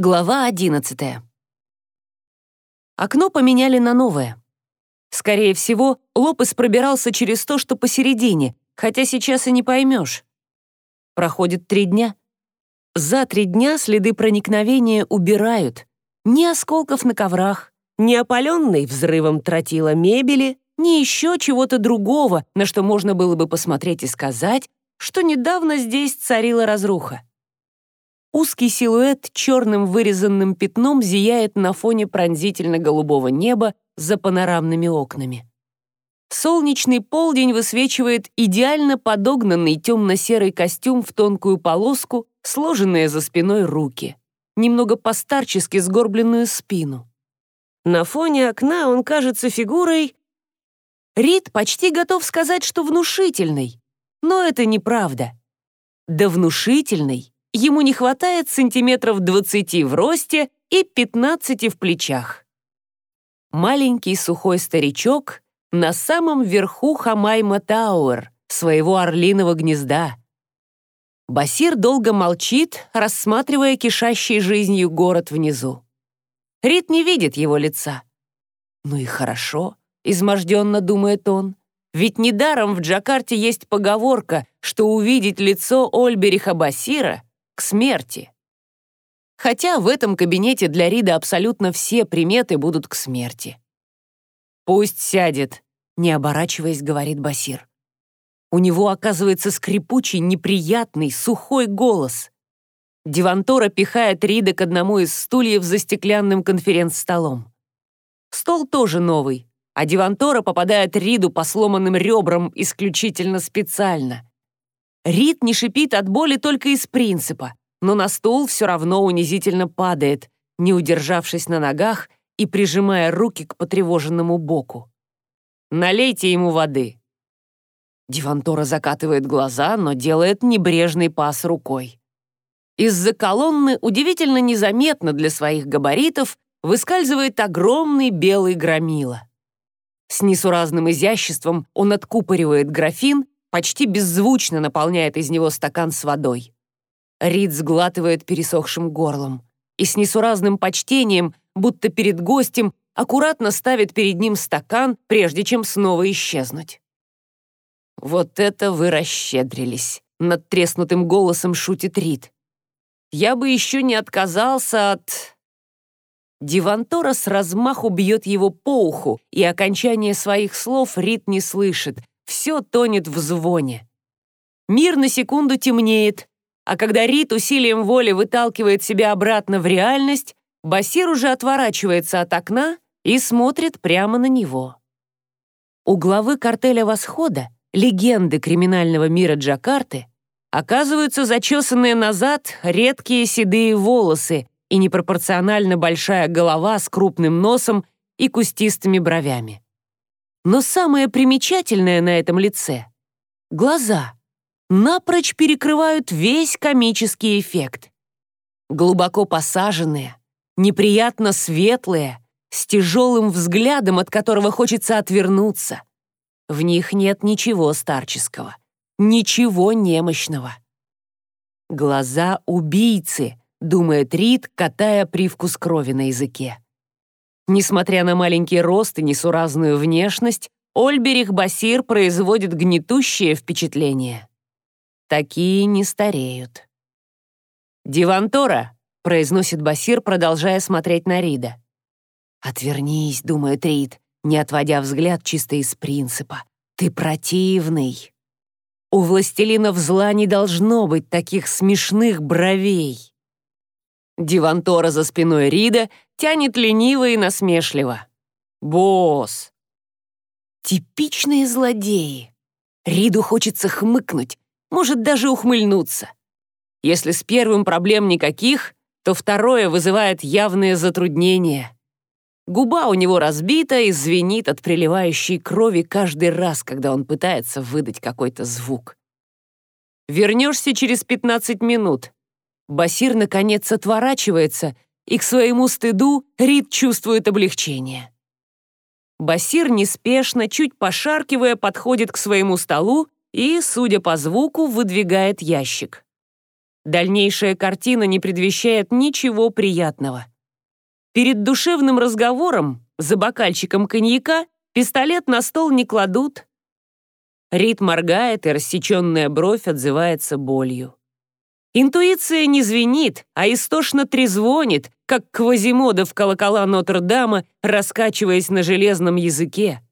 Глава 11. Окно поменяли на новое. Скорее всего, Лопес пробирался через то, что посередине, хотя сейчас и не поймешь. Проходит три дня. За три дня следы проникновения убирают. Ни осколков на коврах, ни опаленной взрывом тротила мебели, ни еще чего-то другого, на что можно было бы посмотреть и сказать, что недавно здесь царила разруха. Узкий силуэт черным вырезанным пятном зияет на фоне пронзительно-голубого неба за панорамными окнами. Солнечный полдень высвечивает идеально подогнанный темно-серый костюм в тонкую полоску, сложенные за спиной руки, немного постарчески сгорбленную спину. На фоне окна он кажется фигурой... Рид почти готов сказать, что внушительной, но это неправда. Да внушительной ему не хватает сантиметров 20 в росте и 15 в плечах. Маленький сухой старичок на самом верху Хамайма Тауэр, своего орлиного гнезда. Басир долго молчит, рассматривая кишащий жизнью город внизу. Рит не видит его лица. «Ну и хорошо», — изможденно думает он. «Ведь недаром в Джакарте есть поговорка, что увидеть лицо Ольбериха Басира — к смерти. Хотя в этом кабинете для Рида абсолютно все приметы будут к смерти. «Пусть сядет», — не оборачиваясь, говорит Басир. У него оказывается скрипучий, неприятный, сухой голос. Дивантора пихает Рида к одному из стульев за стеклянным конференц-столом. Стол тоже новый, а Дивантора попадает Риду по сломанным ребрам исключительно специально. Рид не шипит от боли только из принципа, но на стул все равно унизительно падает, не удержавшись на ногах и прижимая руки к потревоженному боку. «Налейте ему воды». Дивантора закатывает глаза, но делает небрежный пас рукой. Из-за колонны удивительно незаметно для своих габаритов выскальзывает огромный белый громила. С несуразным изяществом он откупоривает графин почти беззвучно наполняет из него стакан с водой. Рид сглатывает пересохшим горлом и с несуразным почтением, будто перед гостем, аккуратно ставит перед ним стакан, прежде чем снова исчезнуть. «Вот это вы расщедрились!» — над треснутым голосом шутит Рид. «Я бы еще не отказался от...» Дивантора с размаху бьет его по уху, и окончание своих слов Рид не слышит, все тонет в звоне. Мир на секунду темнеет, а когда Рит усилием воли выталкивает себя обратно в реальность, Басир уже отворачивается от окна и смотрит прямо на него. У главы картеля «Восхода», легенды криминального мира Джакарты, оказываются зачесанные назад редкие седые волосы и непропорционально большая голова с крупным носом и кустистыми бровями. Но самое примечательное на этом лице — глаза напрочь перекрывают весь комический эффект. Глубоко посаженные, неприятно светлые, с тяжелым взглядом, от которого хочется отвернуться. В них нет ничего старческого, ничего немощного. Глаза убийцы, думает Рид, катая привкус крови на языке. Несмотря на маленький рост и несуразную внешность, Ольберих Басир производит гнетущее впечатление. Такие не стареют. «Дивантора», — произносит Басир, продолжая смотреть на Рида. «Отвернись», — думает Рид, не отводя взгляд чисто из принципа. «Ты противный». У властелинов зла не должно быть таких смешных бровей. Дивантора за спиной Рида тянет лениво и насмешливо. «Босс!» Типичные злодеи. Риду хочется хмыкнуть, может даже ухмыльнуться. Если с первым проблем никаких, то второе вызывает явные затруднения. Губа у него разбита и звенит от приливающей крови каждый раз, когда он пытается выдать какой-то звук. «Вернешься через 15 минут», Басир, наконец, отворачивается, и к своему стыду Рид чувствует облегчение. Басир неспешно, чуть пошаркивая, подходит к своему столу и, судя по звуку, выдвигает ящик. Дальнейшая картина не предвещает ничего приятного. Перед душевным разговором за бокальчиком коньяка пистолет на стол не кладут. Рит моргает, и рассеченная бровь отзывается болью. Интуиция не звенит, а истошно трезвонит, как Квазимода в колокола Нотр-Дама, раскачиваясь на железном языке.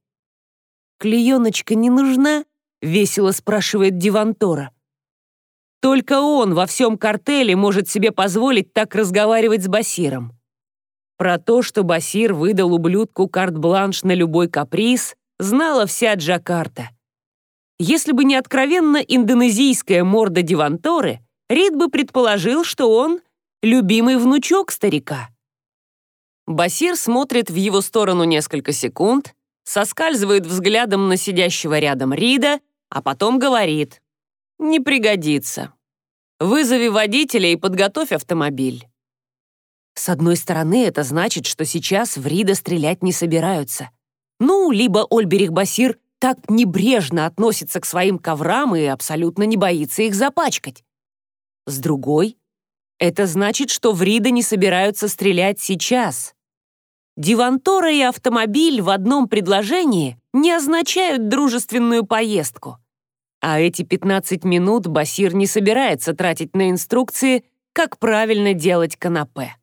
«Клееночка не нужна?» — весело спрашивает Дивантора. Только он во всем картеле может себе позволить так разговаривать с Басиром. Про то, что Басир выдал ублюдку карт-бланш на любой каприз, знала вся Джакарта. Если бы не откровенно индонезийская морда Диванторы, Рид бы предположил, что он — любимый внучок старика. Басир смотрит в его сторону несколько секунд, соскальзывает взглядом на сидящего рядом Рида, а потом говорит «Не пригодится. Вызови водителя и подготовь автомобиль». С одной стороны, это значит, что сейчас в Рида стрелять не собираются. Ну, либо Ольберих Басир так небрежно относится к своим коврам и абсолютно не боится их запачкать. С другой, это значит, что в Рида не собираются стрелять сейчас. Дивантора и автомобиль в одном предложении не означают дружественную поездку. А эти 15 минут Басир не собирается тратить на инструкции, как правильно делать канапе.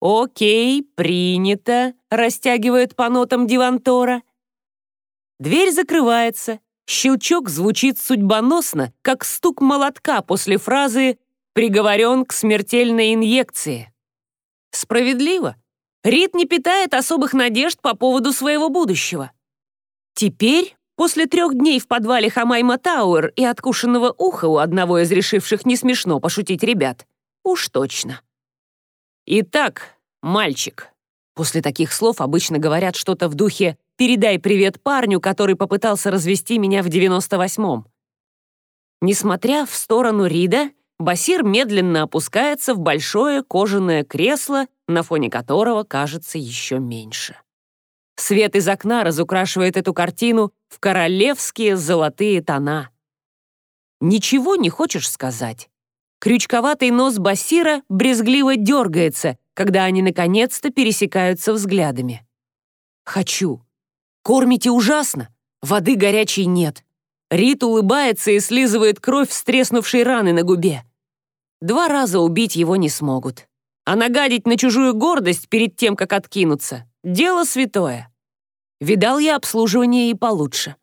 «Окей, принято», — растягивает по нотам Дивантора. Дверь закрывается. Щелчок звучит судьбоносно, как стук молотка после фразы «приговорен к смертельной инъекции». Справедливо. Рид не питает особых надежд по поводу своего будущего. Теперь, после трех дней в подвале Хамайма Тауэр и откушенного уха у одного из решивших не смешно пошутить ребят, уж точно. Итак, мальчик. После таких слов обычно говорят что-то в духе «передай привет парню, который попытался развести меня в 98-м». Несмотря в сторону Рида, Басир медленно опускается в большое кожаное кресло, на фоне которого кажется еще меньше. Свет из окна разукрашивает эту картину в королевские золотые тона. Ничего не хочешь сказать? Крючковатый нос Басира брезгливо дергается, когда они наконец-то пересекаются взглядами. «Хочу. Кормите ужасно. Воды горячей нет». Рит улыбается и слизывает кровь с треснувшей раны на губе. Два раза убить его не смогут. А нагадить на чужую гордость перед тем, как откинуться — дело святое. Видал я обслуживание и получше.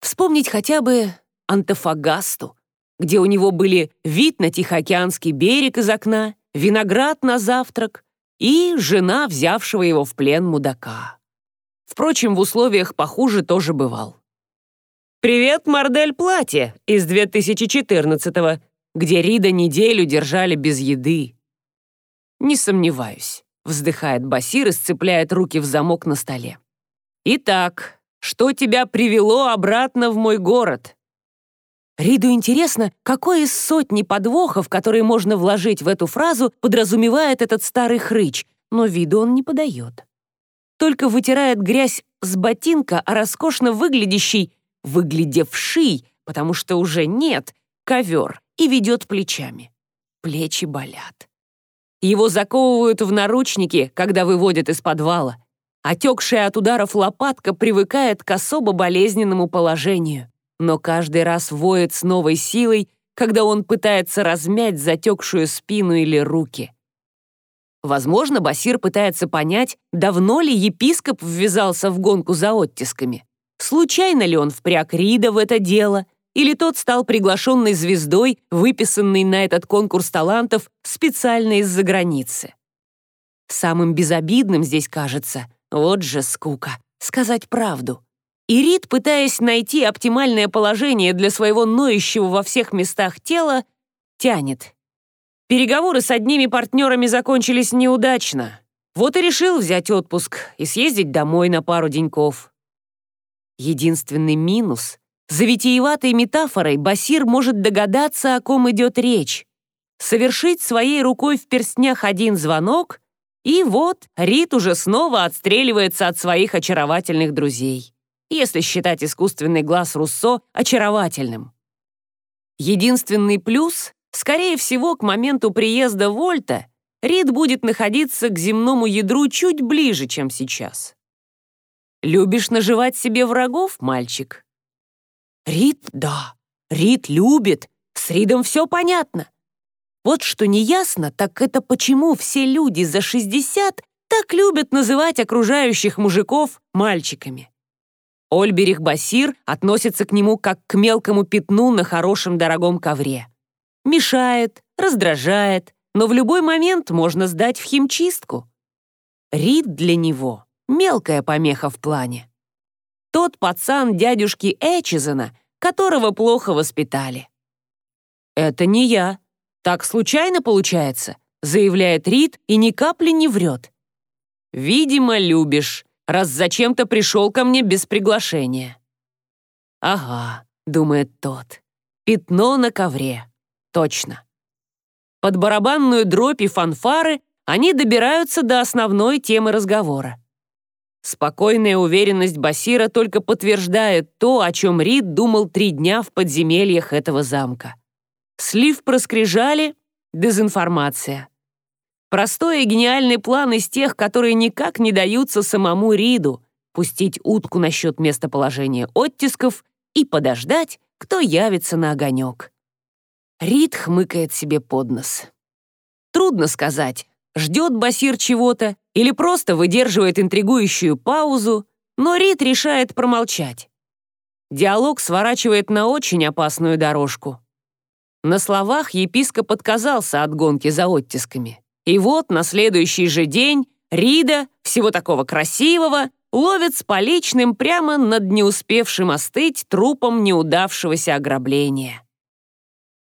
Вспомнить хотя бы Антофагасту, где у него были вид на Тихоокеанский берег из окна, виноград на завтрак и жена, взявшего его в плен мудака. Впрочем, в условиях похуже тоже бывал. «Привет, мордель платье» из 2014-го, где Рида неделю держали без еды. «Не сомневаюсь», — вздыхает Басир и сцепляет руки в замок на столе. «Итак, что тебя привело обратно в мой город?» Риду интересно, какой из сотни подвохов, которые можно вложить в эту фразу, подразумевает этот старый хрыч, но виду он не подает. Только вытирает грязь с ботинка, а роскошно выглядящий, выглядевший, потому что уже нет, ковер, и ведет плечами. Плечи болят. Его заковывают в наручники, когда выводят из подвала. Отекшая от ударов лопатка привыкает к особо болезненному положению, но каждый раз воет с новой силой, когда он пытается размять затекшую спину или руки. Возможно, Басир пытается понять, давно ли епископ ввязался в гонку за оттисками. Случайно ли он впряг Рида в это дело — или тот стал приглашенной звездой, выписанной на этот конкурс талантов специально из-за границы. Самым безобидным здесь кажется, вот же скука, сказать правду. И Рид, пытаясь найти оптимальное положение для своего ноющего во всех местах тела, тянет. Переговоры с одними партнерами закончились неудачно. Вот и решил взять отпуск и съездить домой на пару деньков. Единственный минус за витиеватой метафорой Басир может догадаться, о ком идет речь. Совершить своей рукой в перстнях один звонок, и вот Рит уже снова отстреливается от своих очаровательных друзей, если считать искусственный глаз Руссо очаровательным. Единственный плюс Скорее всего, к моменту приезда Вольта Рид будет находиться к земному ядру чуть ближе, чем сейчас. Любишь наживать себе врагов, мальчик? Рид, да. Рид любит. С Ридом все понятно. Вот что неясно, так это почему все люди за 60 так любят называть окружающих мужиков мальчиками. Ольберих Басир относится к нему как к мелкому пятну на хорошем дорогом ковре. Мешает, раздражает, но в любой момент можно сдать в химчистку. Рид для него — мелкая помеха в плане. Тот пацан дядюшки Эчизена, которого плохо воспитали. «Это не я. Так случайно получается», — заявляет Рид и ни капли не врет. «Видимо, любишь, раз зачем-то пришел ко мне без приглашения». «Ага», — думает тот, — «пятно на ковре. Точно». Под барабанную дробь и фанфары они добираются до основной темы разговора. Спокойная уверенность Басира только подтверждает то, о чем Рид думал три дня в подземельях этого замка. Слив проскрижали — дезинформация. Простой и гениальный план из тех, которые никак не даются самому Риду — пустить утку насчет местоположения оттисков и подождать, кто явится на огонек. Рид хмыкает себе под нос. Трудно сказать, ждет Басир чего-то или просто выдерживает интригующую паузу, но Рид решает промолчать. Диалог сворачивает на очень опасную дорожку. На словах епископ отказался от гонки за оттисками. И вот на следующий же день Рида, всего такого красивого, ловит с поличным прямо над не успевшим остыть трупом неудавшегося ограбления.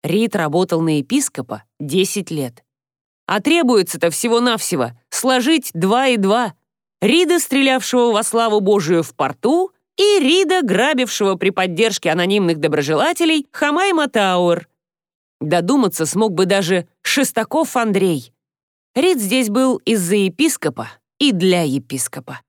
Рид работал на епископа 10 лет. А требуется-то всего-навсего сложить два и два. Рида, стрелявшего во славу Божию в порту, и Рида, грабившего при поддержке анонимных доброжелателей Хамайма Тауэр. Додуматься смог бы даже Шестаков Андрей. Рид здесь был из-за епископа и для епископа.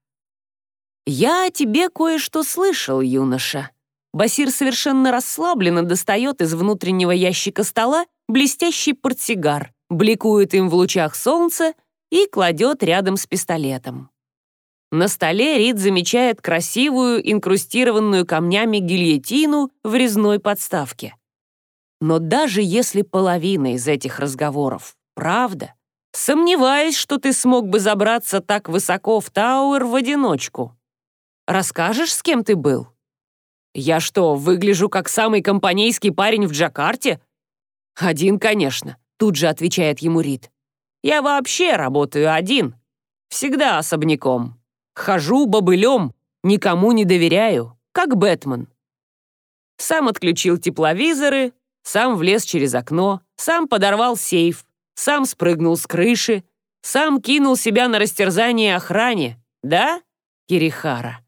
«Я о тебе кое-что слышал, юноша», Басир совершенно расслабленно достает из внутреннего ящика стола блестящий портсигар, бликует им в лучах солнца и кладет рядом с пистолетом. На столе Рид замечает красивую, инкрустированную камнями гильотину в резной подставке. Но даже если половина из этих разговоров — правда, сомневаюсь, что ты смог бы забраться так высоко в Тауэр в одиночку. Расскажешь, с кем ты был? Я что, выгляжу как самый компанейский парень в Джакарте? Один, конечно, тут же отвечает ему Рид. Я вообще работаю один. Всегда особняком. Хожу бобылем, никому не доверяю, как Бэтмен. Сам отключил тепловизоры, сам влез через окно, сам подорвал сейф, сам спрыгнул с крыши, сам кинул себя на растерзание охране. Да, Кирихара?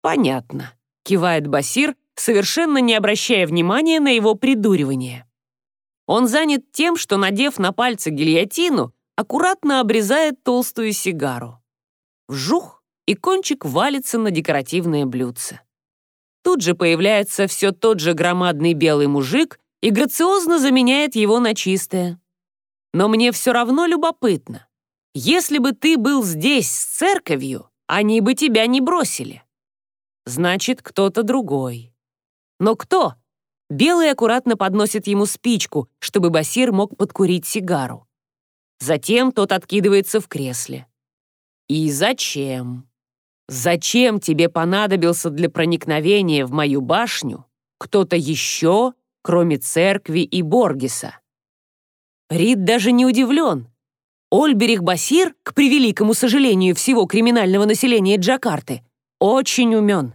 Понятно кивает Басир, совершенно не обращая внимания на его придуривание. Он занят тем, что, надев на пальцы гильотину, аккуратно обрезает толстую сигару. Вжух, и кончик валится на декоративное блюдце. Тут же появляется все тот же громадный белый мужик и грациозно заменяет его на чистое. Но мне все равно любопытно. Если бы ты был здесь с церковью, они бы тебя не бросили. Значит, кто-то другой. Но кто? Белый аккуратно подносит ему спичку, чтобы Басир мог подкурить сигару. Затем тот откидывается в кресле. И зачем? Зачем тебе понадобился для проникновения в мою башню кто-то еще, кроме церкви и Боргиса? Рид даже не удивлен. Ольберих Басир, к превеликому сожалению всего криминального населения Джакарты, очень умен.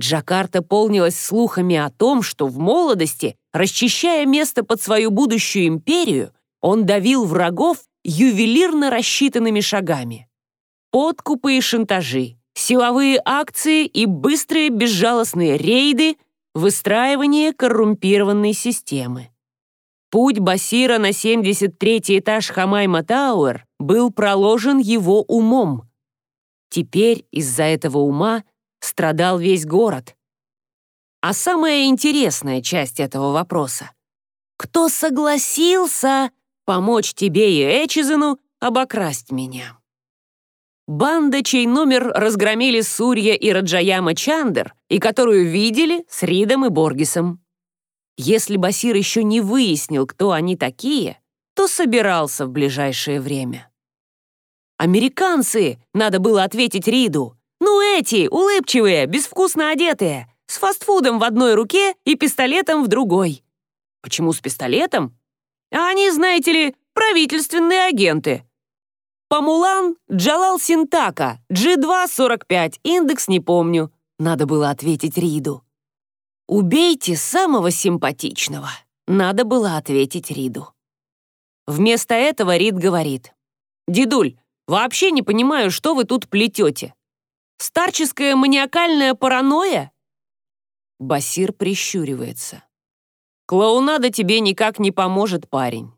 Джакарта полнилась слухами о том, что в молодости, расчищая место под свою будущую империю, он давил врагов ювелирно рассчитанными шагами. Подкупы и шантажи, силовые акции и быстрые безжалостные рейды, выстраивание коррумпированной системы. Путь Басира на 73-й этаж Хамайма Тауэр был проложен его умом, Теперь из-за этого ума страдал весь город. А самая интересная часть этого вопроса кто согласился помочь тебе и Эчизену обокрасть меня. Банда, чей номер разгромили Сурья и Раджаяма Чандер, и которую видели с Ридом и Боргисом. Если Басир еще не выяснил, кто они такие, то собирался в ближайшее время. «Американцы!» — надо было ответить Риду. «Ну эти, улыбчивые, безвкусно одетые, с фастфудом в одной руке и пистолетом в другой». «Почему с пистолетом?» «А они, знаете ли, правительственные агенты». «Памулан Джалал Синтака, G245, индекс не помню», — надо было ответить Риду. «Убейте самого симпатичного», — надо было ответить Риду. Вместо этого Рид говорит. «Дедуль, вообще не понимаю, что вы тут плетете. Старческая маниакальная паранойя?» Басир прищуривается. «Клоунада тебе никак не поможет, парень.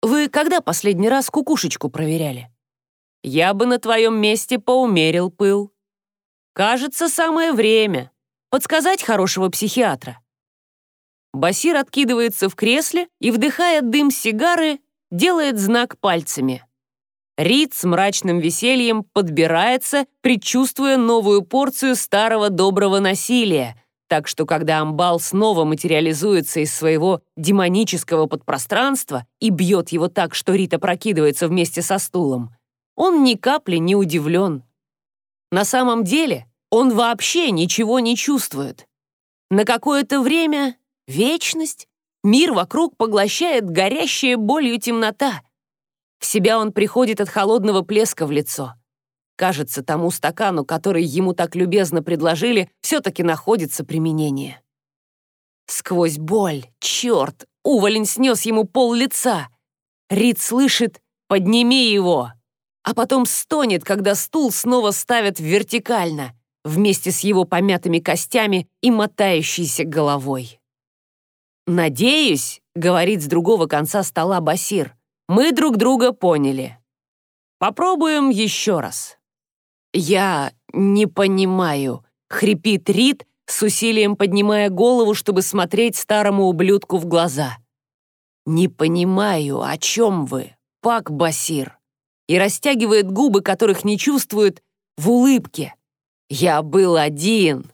Вы когда последний раз кукушечку проверяли?» «Я бы на твоем месте поумерил пыл. Кажется, самое время. Подсказать хорошего психиатра?» Басир откидывается в кресле и, вдыхая дым сигары, делает знак пальцами. Рид с мрачным весельем подбирается, предчувствуя новую порцию старого доброго насилия, так что когда амбал снова материализуется из своего демонического подпространства и бьет его так, что Рид опрокидывается вместе со стулом, он ни капли не удивлен. На самом деле он вообще ничего не чувствует. На какое-то время, вечность, Мир вокруг поглощает горящая болью темнота. В себя он приходит от холодного плеска в лицо. Кажется, тому стакану, который ему так любезно предложили, все-таки находится применение. Сквозь боль, черт, уволень снес ему пол лица. Рид слышит «подними его», а потом стонет, когда стул снова ставят вертикально, вместе с его помятыми костями и мотающейся головой. «Надеюсь», — говорит с другого конца стола Басир, «мы друг друга поняли. Попробуем еще раз». «Я не понимаю», — хрипит Рид, с усилием поднимая голову, чтобы смотреть старому ублюдку в глаза. «Не понимаю, о чем вы, Пак Басир?» И растягивает губы, которых не чувствует, в улыбке. «Я был один,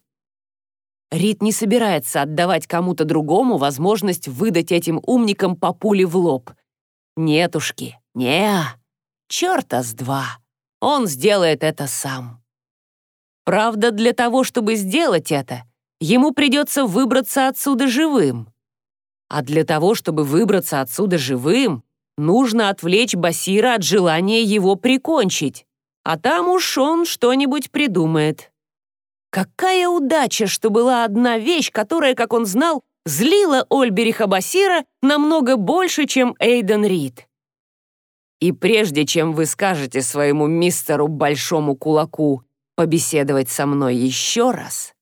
Рид не собирается отдавать кому-то другому возможность выдать этим умникам по пуле в лоб. Нетушки, не Чёрта с два. Он сделает это сам. Правда, для того, чтобы сделать это, ему придется выбраться отсюда живым. А для того, чтобы выбраться отсюда живым, нужно отвлечь Басира от желания его прикончить. А там уж он что-нибудь придумает. Какая удача, что была одна вещь, которая, как он знал, злила Ольбериха Басира намного больше, чем Эйден Рид. И прежде чем вы скажете своему мистеру Большому Кулаку побеседовать со мной еще раз,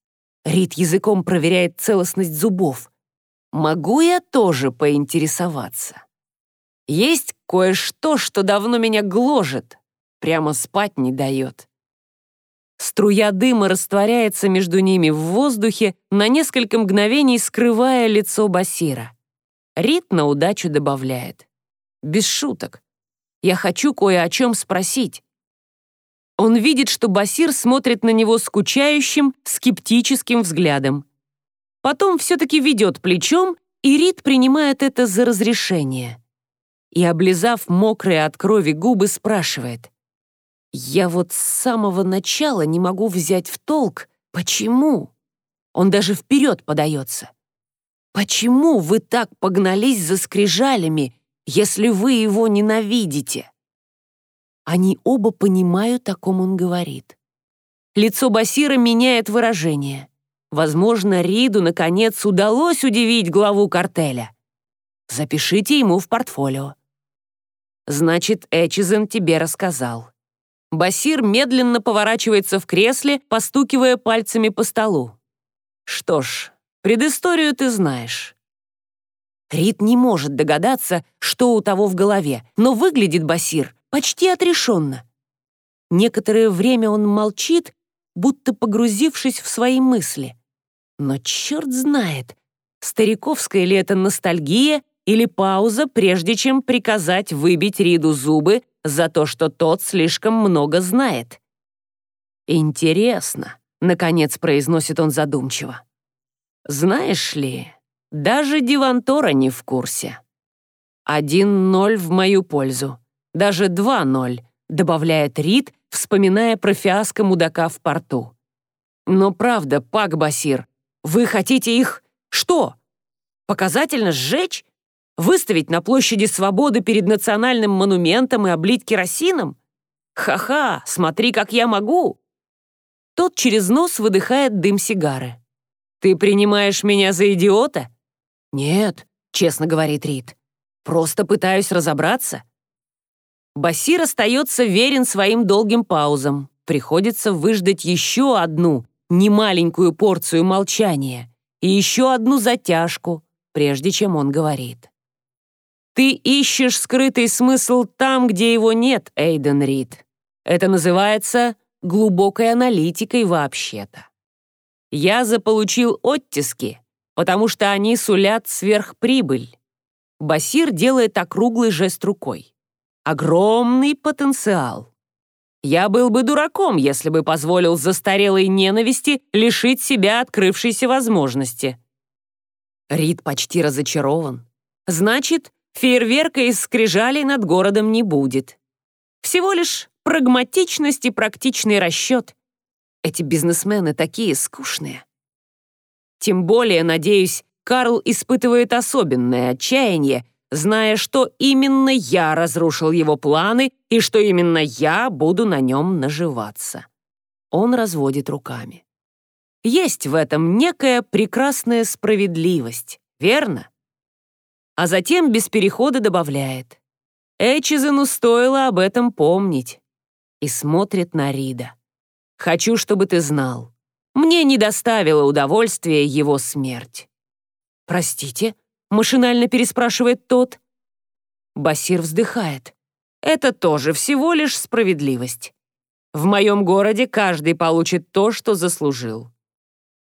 Рид языком проверяет целостность зубов. Могу я тоже поинтересоваться? Есть кое-что, что давно меня гложет, прямо спать не дает. Струя дыма растворяется между ними в воздухе, на несколько мгновений скрывая лицо Басира. Рит на удачу добавляет. «Без шуток. Я хочу кое о чем спросить». Он видит, что Басир смотрит на него скучающим, скептическим взглядом. Потом все-таки ведет плечом, и Рит принимает это за разрешение. И, облизав мокрые от крови губы, спрашивает. Я вот с самого начала не могу взять в толк, почему. Он даже вперед подается. Почему вы так погнались за скрижалями, если вы его ненавидите? Они оба понимают, о ком он говорит. Лицо Басира меняет выражение. Возможно, Риду, наконец, удалось удивить главу картеля. Запишите ему в портфолио. Значит, Эчизен тебе рассказал. Басир медленно поворачивается в кресле, постукивая пальцами по столу. «Что ж, предысторию ты знаешь». Рид не может догадаться, что у того в голове, но выглядит Басир почти отрешенно. Некоторое время он молчит, будто погрузившись в свои мысли. Но черт знает, стариковская ли это ностальгия или пауза, прежде чем приказать выбить Риду зубы за то, что тот слишком много знает. «Интересно», — наконец произносит он задумчиво. «Знаешь ли, даже Дивантора не в курсе. Один ноль в мою пользу, даже два ноль», — добавляет Рид, вспоминая про фиаско мудака в порту. «Но правда, Пак Басир, вы хотите их... что? Показательно сжечь? Выставить на площади Свободы перед национальным монументом и облить керосином? Ха-ха, смотри, как я могу!» Тот через нос выдыхает дым сигары. «Ты принимаешь меня за идиота?» «Нет», — честно говорит Рид. «Просто пытаюсь разобраться». Басир остается верен своим долгим паузам. Приходится выждать еще одну, немаленькую порцию молчания и еще одну затяжку, прежде чем он говорит. Ты ищешь скрытый смысл там, где его нет, Эйден Рид. Это называется глубокой аналитикой вообще-то. Я заполучил оттиски, потому что они сулят сверхприбыль. Басир делает округлый жест рукой. Огромный потенциал. Я был бы дураком, если бы позволил застарелой ненависти лишить себя открывшейся возможности. Рид почти разочарован. Значит, фейерверка из скрижалей над городом не будет. Всего лишь прагматичность и практичный расчет. Эти бизнесмены такие скучные. Тем более, надеюсь, Карл испытывает особенное отчаяние, зная, что именно я разрушил его планы и что именно я буду на нем наживаться. Он разводит руками. Есть в этом некая прекрасная справедливость, верно? А затем без перехода добавляет. Эчизену стоило об этом помнить. И смотрит на Рида. Хочу, чтобы ты знал. Мне не доставило удовольствия его смерть. Простите? Машинально переспрашивает тот. Басир вздыхает. Это тоже всего лишь справедливость. В моем городе каждый получит то, что заслужил.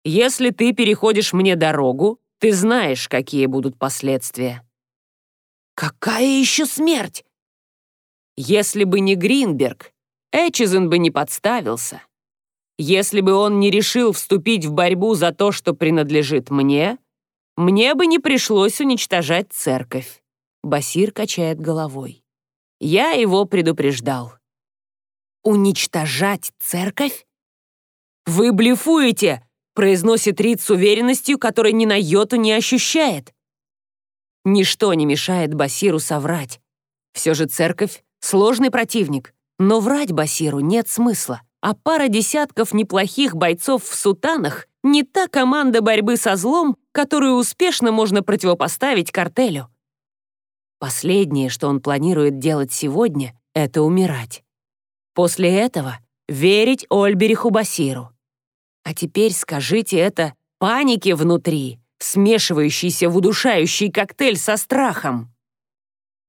Если ты переходишь мне дорогу, ты знаешь, какие будут последствия. Какая еще смерть? Если бы не Гринберг, Эчизен бы не подставился. Если бы он не решил вступить в борьбу за то, что принадлежит мне, мне бы не пришлось уничтожать церковь. Басир качает головой. Я его предупреждал. «Уничтожать церковь?» «Вы блефуете!» Произносит Рид с уверенностью, которой ни на йоту не ощущает. Ничто не мешает Басиру соврать. Все же церковь — сложный противник, но врать Басиру нет смысла, а пара десятков неплохих бойцов в сутанах не та команда борьбы со злом, которую успешно можно противопоставить картелю. Последнее, что он планирует делать сегодня, это умирать. После этого верить Ольбериху Басиру. А теперь скажите это панике внутри, смешивающейся в удушающий коктейль со страхом.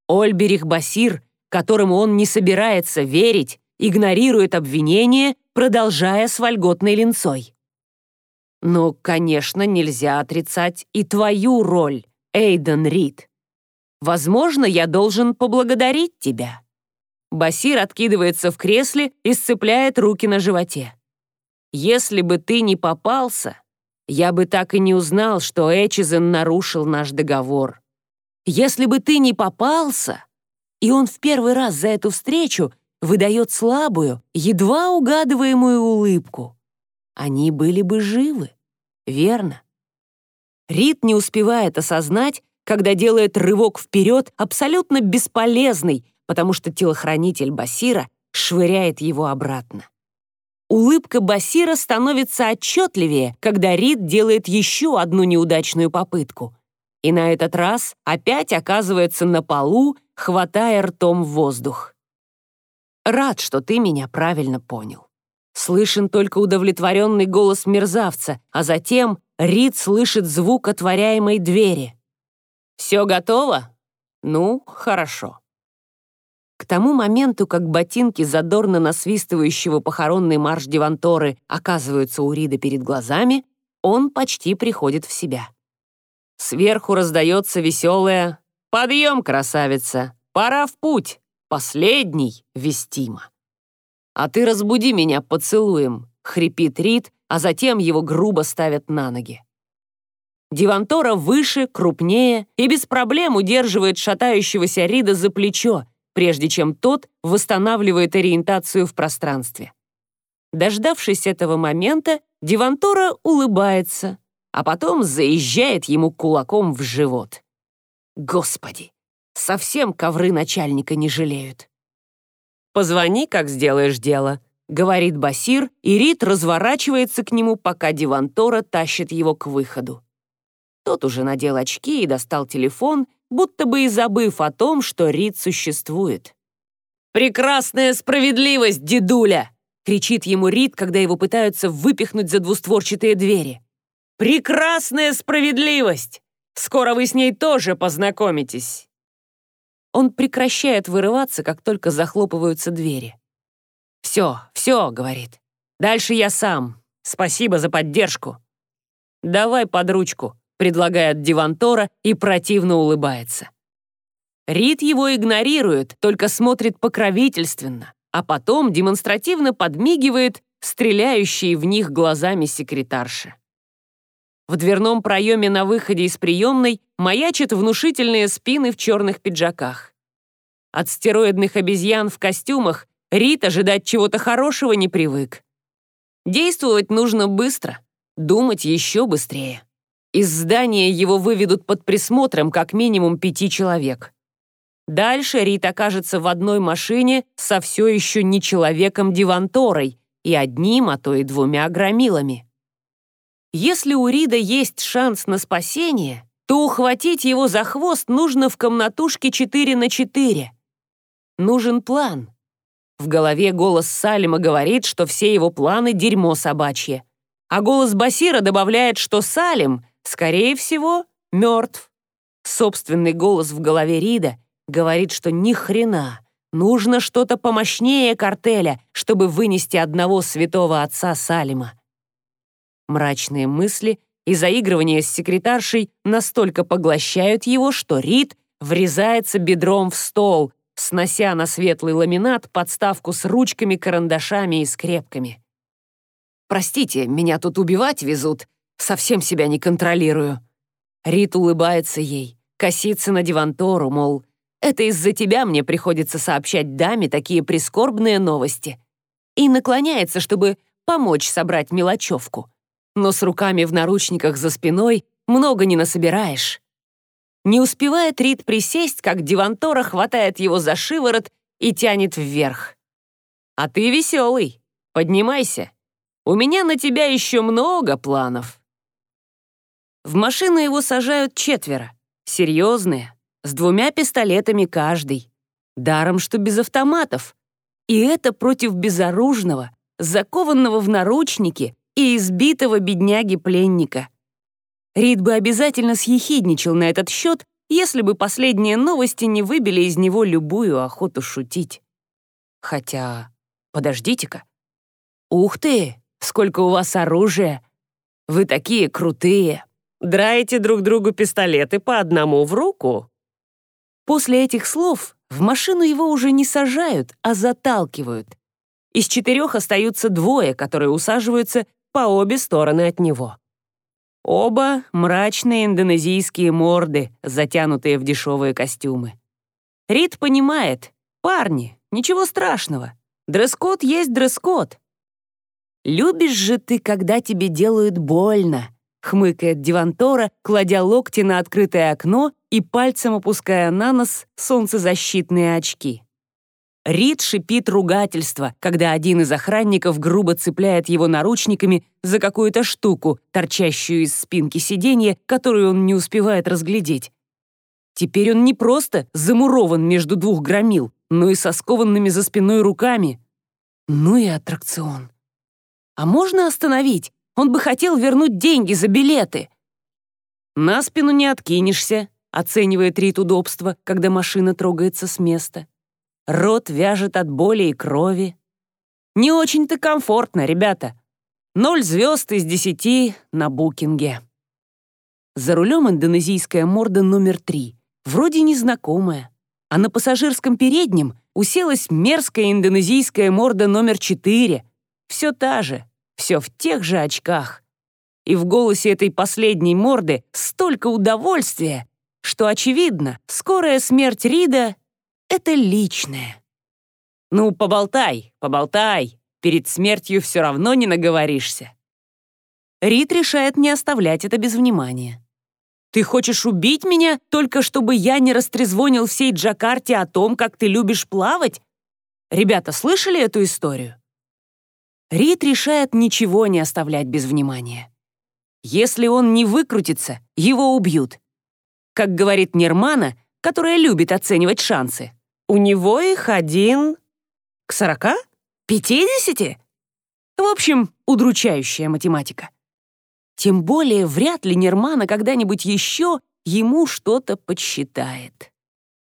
Ольберих Басир, которому он не собирается верить, игнорирует обвинение, продолжая с вольготной линцой. Но, конечно, нельзя отрицать и твою роль, Эйден Рид. Возможно, я должен поблагодарить тебя». Басир откидывается в кресле и сцепляет руки на животе. «Если бы ты не попался, я бы так и не узнал, что Эчизен нарушил наш договор. Если бы ты не попался...» И он в первый раз за эту встречу выдает слабую, едва угадываемую улыбку они были бы живы, верно? Рид не успевает осознать, когда делает рывок вперед, абсолютно бесполезный, потому что телохранитель Басира швыряет его обратно. Улыбка Басира становится отчетливее, когда Рид делает еще одну неудачную попытку. И на этот раз опять оказывается на полу, хватая ртом воздух. «Рад, что ты меня правильно понял». Слышен только удовлетворенный голос мерзавца, а затем Рид слышит звук отворяемой двери. «Все готово? Ну, хорошо». К тому моменту, как ботинки задорно насвистывающего похоронный марш Деванторы оказываются у Рида перед глазами, он почти приходит в себя. Сверху раздается веселое «Подъем, красавица! Пора в путь! Последний, вестимо!» «А ты разбуди меня поцелуем!» — хрипит Рид, а затем его грубо ставят на ноги. Дивантора выше, крупнее и без проблем удерживает шатающегося Рида за плечо, прежде чем тот восстанавливает ориентацию в пространстве. Дождавшись этого момента, Дивантора улыбается, а потом заезжает ему кулаком в живот. Господи, совсем ковры начальника не жалеют. «Позвони, как сделаешь дело», — говорит Басир, и Рит разворачивается к нему, пока Дивантора тащит его к выходу. Тот уже надел очки и достал телефон, будто бы и забыв о том, что Рид существует. «Прекрасная справедливость, дедуля!» — кричит ему Рид, когда его пытаются выпихнуть за двустворчатые двери. «Прекрасная справедливость! Скоро вы с ней тоже познакомитесь!» Он прекращает вырываться, как только захлопываются двери. «Все, все», — говорит. «Дальше я сам. Спасибо за поддержку». «Давай под ручку», предлагает Дивантора и противно улыбается. Рид его игнорирует, только смотрит покровительственно, а потом демонстративно подмигивает стреляющие в них глазами секретарши. В дверном проеме на выходе из приемной маячат внушительные спины в черных пиджаках. От стероидных обезьян в костюмах Рид ожидать чего-то хорошего не привык. Действовать нужно быстро, думать еще быстрее. Из здания его выведут под присмотром как минимум пяти человек. Дальше Рит окажется в одной машине со все еще не человеком Диванторой и одним, а то и двумя громилами. Если у Рида есть шанс на спасение, то ухватить его за хвост нужно в комнатушке 4 на 4. Нужен план. В голове голос Салима говорит, что все его планы — дерьмо собачье. А голос Басира добавляет, что Салим — скорее всего, мертв. Собственный голос в голове Рида говорит, что ни хрена, нужно что-то помощнее картеля, чтобы вынести одного святого отца Салима. Мрачные мысли и заигрывание с секретаршей настолько поглощают его, что Рид врезается бедром в стол, снося на светлый ламинат подставку с ручками, карандашами и скрепками. «Простите, меня тут убивать везут», совсем себя не контролирую». Рит улыбается ей, косится на Дивантору, мол, это из-за тебя мне приходится сообщать даме такие прискорбные новости. И наклоняется, чтобы помочь собрать мелочевку. Но с руками в наручниках за спиной много не насобираешь. Не успевает Рит присесть, как Дивантора хватает его за шиворот и тянет вверх. «А ты веселый. Поднимайся. У меня на тебя еще много планов». В машину его сажают четверо. Серьезные, с двумя пистолетами каждый. Даром, что без автоматов. И это против безоружного, закованного в наручники и избитого бедняги-пленника. Рид бы обязательно съехидничал на этот счет, если бы последние новости не выбили из него любую охоту шутить. Хотя, подождите-ка. Ух ты, сколько у вас оружия! Вы такие крутые! Драете друг другу пистолеты по одному в руку?» После этих слов в машину его уже не сажают, а заталкивают. Из четырех остаются двое, которые усаживаются по обе стороны от него. Оба мрачные индонезийские морды, затянутые в дешевые костюмы. Рид понимает, парни, ничего страшного. Дресс-код есть дресс-код. Любишь же ты, когда тебе делают больно, хмыкает Дивантора, кладя локти на открытое окно и пальцем опуская на нос солнцезащитные очки. Рид шипит ругательство, когда один из охранников грубо цепляет его наручниками за какую-то штуку, торчащую из спинки сиденья, которую он не успевает разглядеть. Теперь он не просто замурован между двух громил, но и со скованными за спиной руками. Ну и аттракцион. А можно остановить? Он бы хотел вернуть деньги за билеты. На спину не откинешься, оценивает Рит удобство, когда машина трогается с места. Рот вяжет от боли и крови. Не очень-то комфортно, ребята. Ноль звезд из десяти на букинге. За рулем индонезийская морда номер три. вроде незнакомая, а на пассажирском переднем уселась мерзкая индонезийская морда номер четыре. Все та же, все в тех же очках. И в голосе этой последней морды столько удовольствия, что, очевидно, скорая смерть Рида — это личное. Ну, поболтай, поболтай, перед смертью все равно не наговоришься. Рид решает не оставлять это без внимания. «Ты хочешь убить меня, только чтобы я не растрезвонил всей Джакарте о том, как ты любишь плавать? Ребята, слышали эту историю?» Рид решает ничего не оставлять без внимания. Если он не выкрутится, его убьют. Как говорит Нермана, которая любит оценивать шансы, у него их один к сорока? Пятидесяти? В общем, удручающая математика. Тем более вряд ли Нермана когда-нибудь еще ему что-то подсчитает.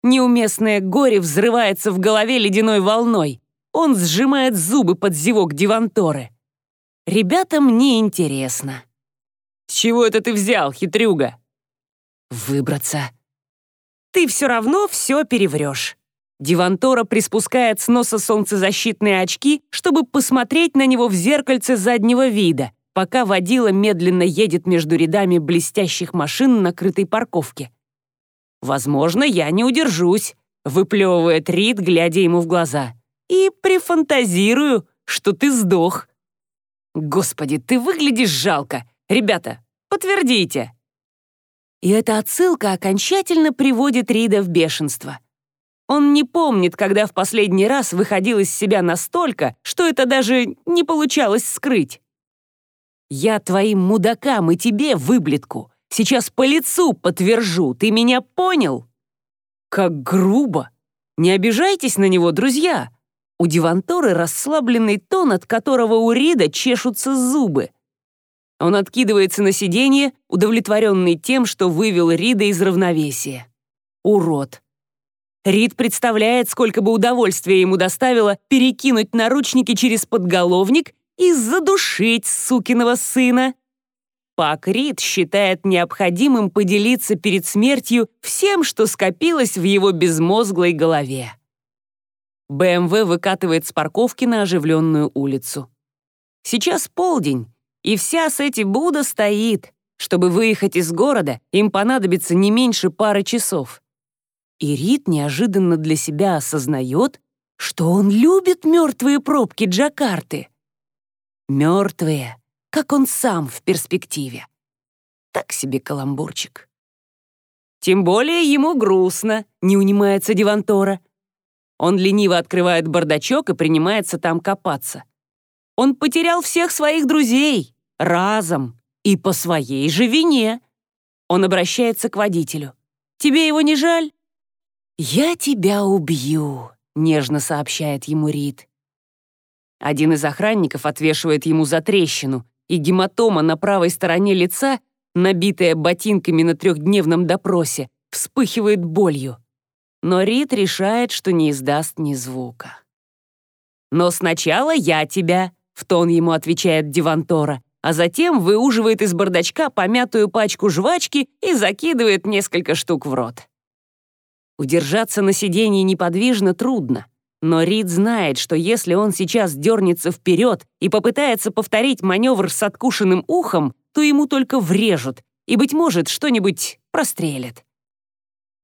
Неуместное горе взрывается в голове ледяной волной. Он сжимает зубы под зевок Диванторы. Ребятам не интересно. «С чего это ты взял, хитрюга?» «Выбраться». «Ты все равно все переврешь». Дивантора приспускает с носа солнцезащитные очки, чтобы посмотреть на него в зеркальце заднего вида — пока водила медленно едет между рядами блестящих машин на крытой парковке. «Возможно, я не удержусь», — выплевывает Рид, глядя ему в глаза. «И прифантазирую, что ты сдох». «Господи, ты выглядишь жалко. Ребята, подтвердите». И эта отсылка окончательно приводит Рида в бешенство. Он не помнит, когда в последний раз выходил из себя настолько, что это даже не получалось скрыть. Я твоим мудакам и тебе, выблетку, сейчас по лицу подтвержу, ты меня понял? Как грубо! Не обижайтесь на него, друзья. У Диванторы расслабленный тон, от которого у Рида чешутся зубы. Он откидывается на сиденье, удовлетворенный тем, что вывел Рида из равновесия. Урод. Рид представляет, сколько бы удовольствия ему доставило перекинуть наручники через подголовник и задушить сукиного сына. Пак Рид считает необходимым поделиться перед смертью всем, что скопилось в его безмозглой голове. БМВ выкатывает с парковки на оживленную улицу. Сейчас полдень, и вся Сети Буда стоит. Чтобы выехать из города, им понадобится не меньше пары часов. И Рид неожиданно для себя осознает, что он любит мертвые пробки Джакарты. Мертвые, как он сам в перспективе. Так себе каламбурчик. Тем более ему грустно, не унимается Дивантора. Он лениво открывает бардачок и принимается там копаться. Он потерял всех своих друзей, разом, и по своей же вине. Он обращается к водителю. «Тебе его не жаль?» «Я тебя убью», — нежно сообщает ему Рид. Один из охранников отвешивает ему за трещину, и гематома на правой стороне лица, набитая ботинками на трехдневном допросе, вспыхивает болью. Но Рид решает, что не издаст ни звука. «Но сначала я тебя», — в тон ему отвечает Дивантора, а затем выуживает из бардачка помятую пачку жвачки и закидывает несколько штук в рот. Удержаться на сиденье неподвижно трудно. Но Рид знает, что если он сейчас дернется вперед и попытается повторить маневр с откушенным ухом, то ему только врежут и, быть может, что-нибудь прострелят.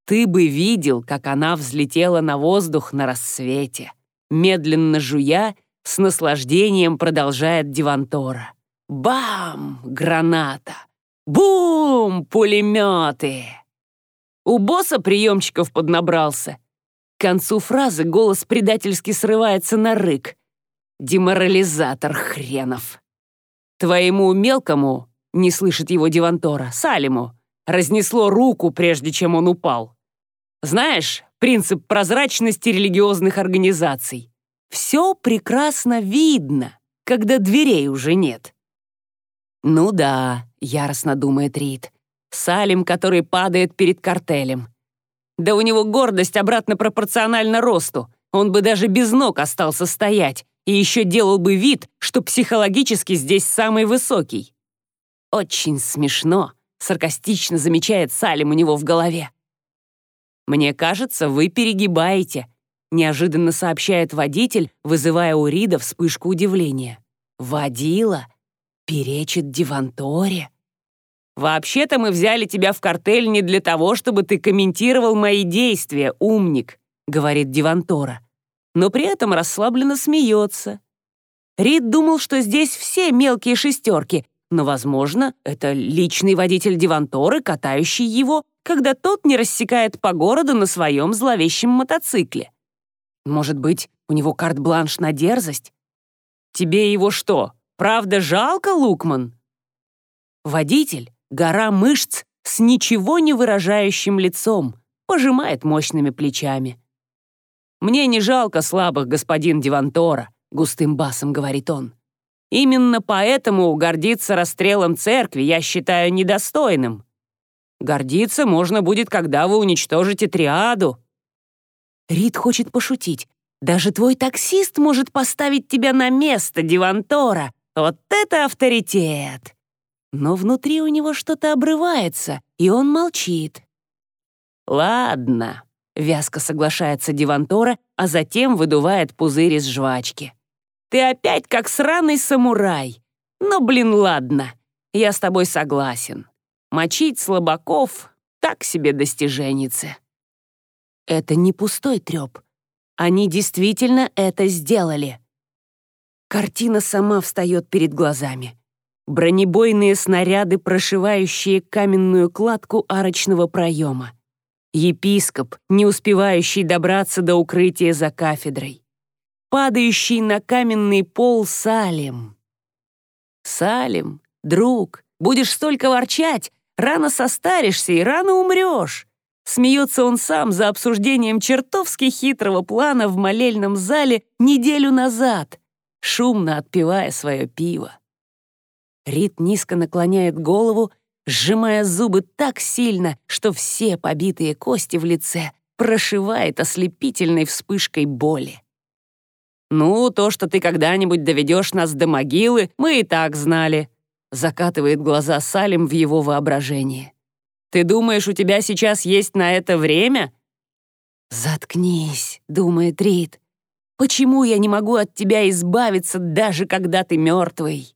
Ты бы видел, как она взлетела на воздух на рассвете. Медленно жуя, с наслаждением продолжает Дивантора. Бам! Граната! Бум! Пулеметы! У босса приемчиков поднабрался — к концу фразы голос предательски срывается на рык. «Деморализатор хренов!» «Твоему мелкому, — не слышит его Дивантора, — Салиму, разнесло руку, прежде чем он упал. Знаешь, принцип прозрачности религиозных организаций. Все прекрасно видно, когда дверей уже нет». «Ну да», — яростно думает Рид, — Салим, который падает перед картелем. Да у него гордость обратно пропорциональна росту. Он бы даже без ног остался стоять и еще делал бы вид, что психологически здесь самый высокий. Очень смешно, саркастично замечает Салим у него в голове. «Мне кажется, вы перегибаете», — неожиданно сообщает водитель, вызывая у Рида вспышку удивления. «Водила? Перечит Диванторе?» «Вообще-то мы взяли тебя в картель не для того, чтобы ты комментировал мои действия, умник», — говорит Дивантора. Но при этом расслабленно смеется. Рид думал, что здесь все мелкие шестерки, но, возможно, это личный водитель Диванторы, катающий его когда тот не рассекает по городу на своем зловещем мотоцикле. Может быть, у него карт-бланш на дерзость? Тебе его что, правда жалко, Лукман? Водитель — гора мышц с ничего не выражающим лицом, пожимает мощными плечами. «Мне не жалко слабых, господин Дивантора», — густым басом говорит он. «Именно поэтому гордиться расстрелом церкви я считаю недостойным. Гордиться можно будет, когда вы уничтожите триаду». Рид хочет пошутить. «Даже твой таксист может поставить тебя на место, Дивантора. Вот это авторитет!» Но внутри у него что-то обрывается, и он молчит. «Ладно», — вязко соглашается Дивантора, а затем выдувает пузырь из жвачки. «Ты опять как сраный самурай. Но, блин, ладно, я с тобой согласен. Мочить слабаков — так себе достиженице. Это не пустой трёп. Они действительно это сделали. Картина сама встает перед глазами. Бронебойные снаряды, прошивающие каменную кладку арочного проема. Епископ, не успевающий добраться до укрытия за кафедрой. Падающий на каменный пол Салим. Салим, друг, будешь столько ворчать, Рано состаришься и рано умрешь. Смеется он сам за обсуждением чертовски хитрого плана в молельном зале неделю назад, шумно отпивая свое пиво. Рит низко наклоняет голову, сжимая зубы так сильно, что все побитые кости в лице прошивает ослепительной вспышкой боли. «Ну, то, что ты когда-нибудь доведешь нас до могилы, мы и так знали», Закатывает глаза Салим в его воображении. «Ты думаешь, у тебя сейчас есть на это время?» «Заткнись», — думает Рид. «Почему я не могу от тебя избавиться, даже когда ты мертвый?»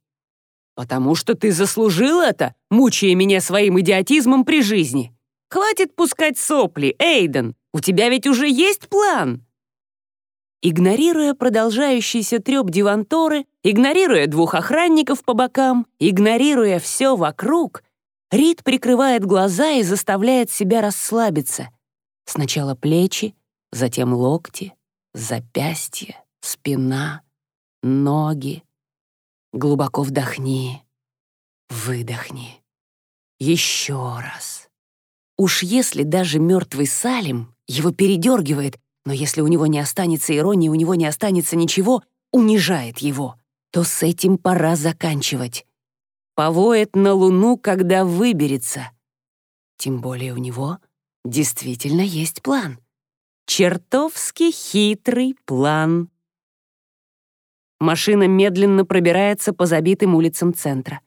«Потому что ты заслужил это, мучая меня своим идиотизмом при жизни. Хватит пускать сопли, Эйден, у тебя ведь уже есть план!» Игнорируя продолжающийся трёп Диванторы, игнорируя двух охранников по бокам, игнорируя все вокруг, Рид прикрывает глаза и заставляет себя расслабиться. Сначала плечи, затем локти, запястья, спина, ноги. Глубоко вдохни, выдохни. Еще раз. Уж если даже мертвый Салим его передергивает, но если у него не останется иронии, у него не останется ничего, унижает его, то с этим пора заканчивать. Повоет на луну, когда выберется. Тем более у него действительно есть план. Чертовски хитрый план. Машина медленно пробирается по забитым улицам центра.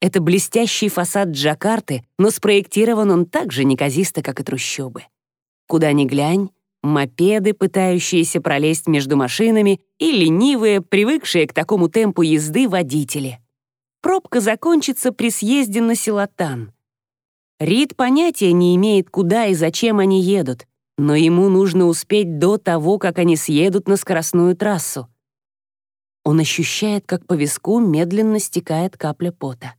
Это блестящий фасад Джакарты, но спроектирован он так же неказисто, как и трущобы. Куда ни глянь, мопеды, пытающиеся пролезть между машинами, и ленивые, привыкшие к такому темпу езды водители. Пробка закончится при съезде на Силатан. Рид понятия не имеет, куда и зачем они едут, но ему нужно успеть до того, как они съедут на скоростную трассу. Он ощущает, как по виску медленно стекает капля пота.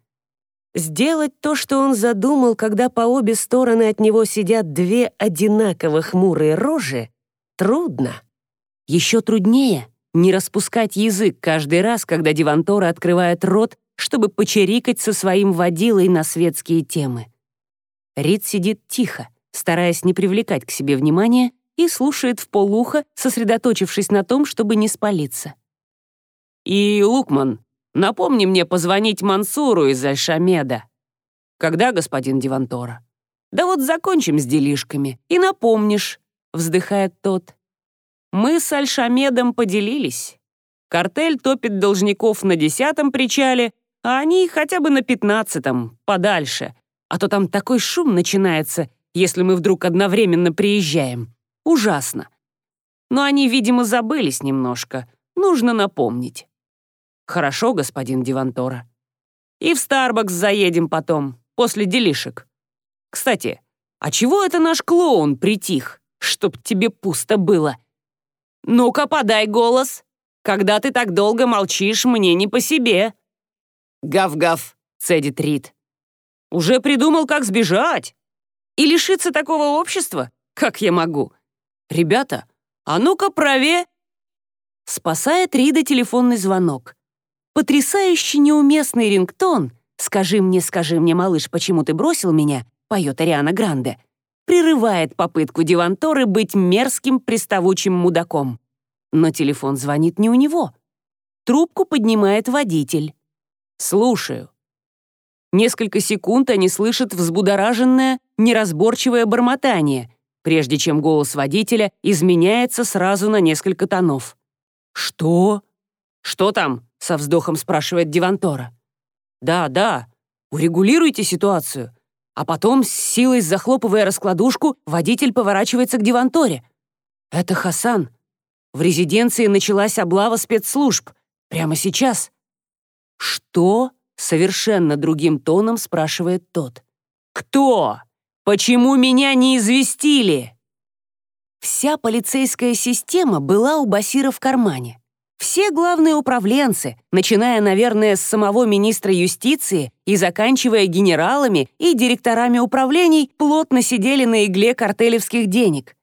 Сделать то, что он задумал, когда по обе стороны от него сидят две одинаково хмурые рожи, трудно. Еще труднее не распускать язык каждый раз, когда Дивантора открывает рот, чтобы почерикать со своим водилой на светские темы. Рид сидит тихо, стараясь не привлекать к себе внимания, и слушает в полуха, сосредоточившись на том, чтобы не спалиться. «И, Лукман, Напомни мне позвонить Мансуру из Альшамеда. Когда, господин Дивантора? Да вот закончим с делишками и напомнишь, вздыхает тот. Мы с Альшамедом поделились. Картель топит должников на десятом причале, а они хотя бы на пятнадцатом, подальше. А то там такой шум начинается, если мы вдруг одновременно приезжаем. Ужасно. Но они, видимо, забылись немножко. Нужно напомнить. Хорошо, господин Дивантора. И в Старбакс заедем потом, после делишек. Кстати, а чего это наш клоун притих, чтоб тебе пусто было? Ну-ка, подай голос. Когда ты так долго молчишь, мне не по себе. Гав-гав, цедит Рид. Уже придумал, как сбежать. И лишиться такого общества? Как я могу? Ребята, а ну-ка правее. Спасает Рида телефонный звонок. Потрясающе неуместный рингтон «Скажи мне, скажи мне, малыш, почему ты бросил меня?» поет Ариана Гранде, прерывает попытку Диванторы быть мерзким приставучим мудаком. Но телефон звонит не у него. Трубку поднимает водитель. «Слушаю». Несколько секунд они слышат взбудораженное, неразборчивое бормотание, прежде чем голос водителя изменяется сразу на несколько тонов. «Что?» «Что там?» — со вздохом спрашивает Дивантора. «Да, да, урегулируйте ситуацию». А потом, с силой захлопывая раскладушку, водитель поворачивается к Диванторе. «Это Хасан. В резиденции началась облава спецслужб. Прямо сейчас». «Что?» — совершенно другим тоном спрашивает тот. «Кто? Почему меня не известили?» Вся полицейская система была у Басира в кармане. Все главные управленцы, начиная, наверное, с самого министра юстиции и заканчивая генералами и директорами управлений, плотно сидели на игле картелевских денег.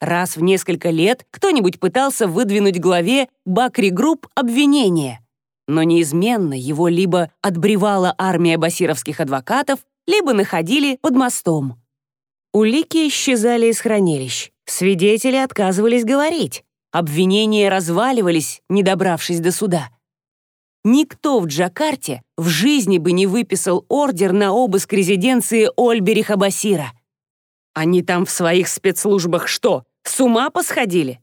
Раз в несколько лет кто-нибудь пытался выдвинуть главе Бакри Групп обвинение, но неизменно его либо отбривала армия басировских адвокатов, либо находили под мостом. Улики исчезали из хранилищ, свидетели отказывались говорить. Обвинения разваливались, не добравшись до суда. Никто в Джакарте в жизни бы не выписал ордер на обыск резиденции Ольбериха Басира. Они там в своих спецслужбах что, с ума посходили?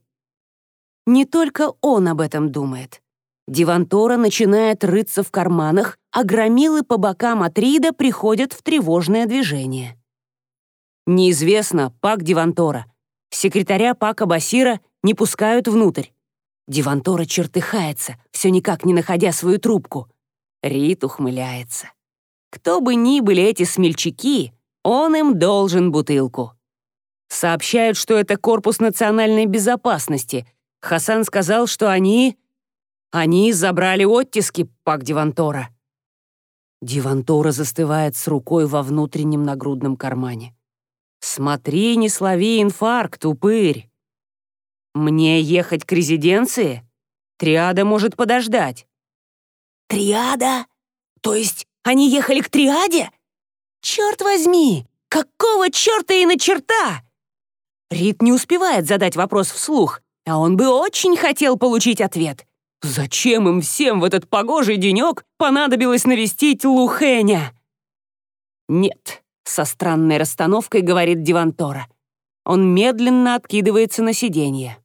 Не только он об этом думает. Дивантора начинает рыться в карманах, а громилы по бокам от Рида приходят в тревожное движение. Неизвестно, Пак Дивантора. Секретаря Пака Басира не пускают внутрь. Дивантора чертыхается, все никак не находя свою трубку. Рит ухмыляется. Кто бы ни были эти смельчаки, он им должен бутылку. Сообщают, что это корпус национальной безопасности. Хасан сказал, что они... Они забрали оттиски Пак Дивантора. Дивантора застывает с рукой во внутреннем нагрудном кармане. «Смотри, не слови инфаркт, упырь!» «Мне ехать к резиденции? Триада может подождать». «Триада? То есть они ехали к триаде? Черт возьми! Какого черта и на черта?» Рит не успевает задать вопрос вслух, а он бы очень хотел получить ответ. Зачем им всем в этот погожий денек понадобилось навестить Лухеня? «Нет», — со странной расстановкой говорит Дивантора. Он медленно откидывается на сиденье.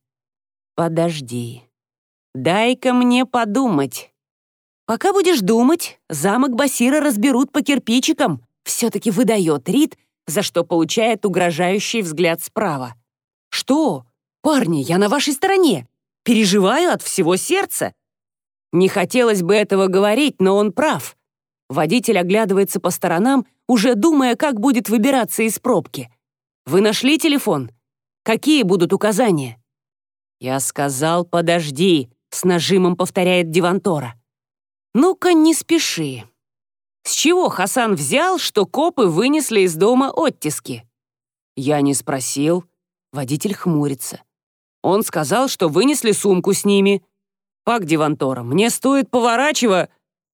«Подожди. Дай-ка мне подумать. Пока будешь думать, замок Басира разберут по кирпичикам. Все-таки выдает Рид, за что получает угрожающий взгляд справа. Что? Парни, я на вашей стороне. Переживаю от всего сердца. Не хотелось бы этого говорить, но он прав. Водитель оглядывается по сторонам, уже думая, как будет выбираться из пробки. Вы нашли телефон? Какие будут указания? «Я сказал, подожди», — с нажимом повторяет Дивантора. «Ну-ка, не спеши». С чего Хасан взял, что копы вынесли из дома оттиски? Я не спросил. Водитель хмурится. Он сказал, что вынесли сумку с ними. Пак Дивантора, мне стоит поворачивать.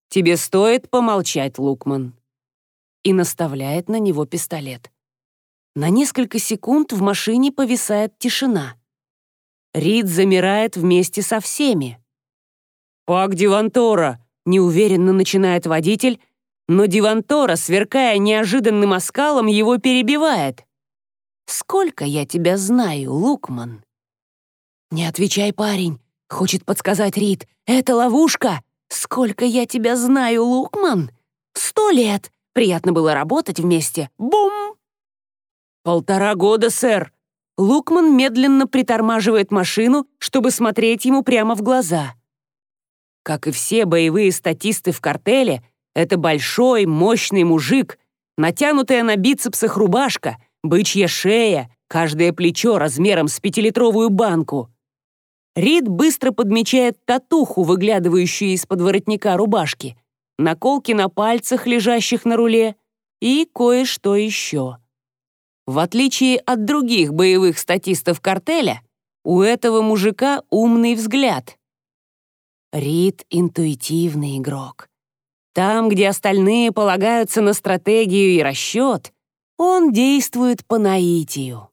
Тебе стоит помолчать, Лукман. И наставляет на него пистолет. На несколько секунд в машине повисает тишина. Рид замирает вместе со всеми. «Пак Дивантора!» — неуверенно начинает водитель, но Дивантора, сверкая неожиданным оскалом, его перебивает. «Сколько я тебя знаю, Лукман?» «Не отвечай, парень!» — хочет подсказать Рид. «Это ловушка! Сколько я тебя знаю, Лукман?» «Сто лет! Приятно было работать вместе! Бум!» «Полтора года, сэр». Лукман медленно притормаживает машину, чтобы смотреть ему прямо в глаза. Как и все боевые статисты в картеле, это большой, мощный мужик, натянутая на бицепсах рубашка, бычья шея, каждое плечо размером с пятилитровую банку. Рид быстро подмечает татуху, выглядывающую из-под воротника рубашки, наколки на пальцах, лежащих на руле, и кое-что еще. В отличие от других боевых статистов картеля, у этого мужика умный взгляд. Рид — интуитивный игрок. Там, где остальные полагаются на стратегию и расчет, он действует по наитию.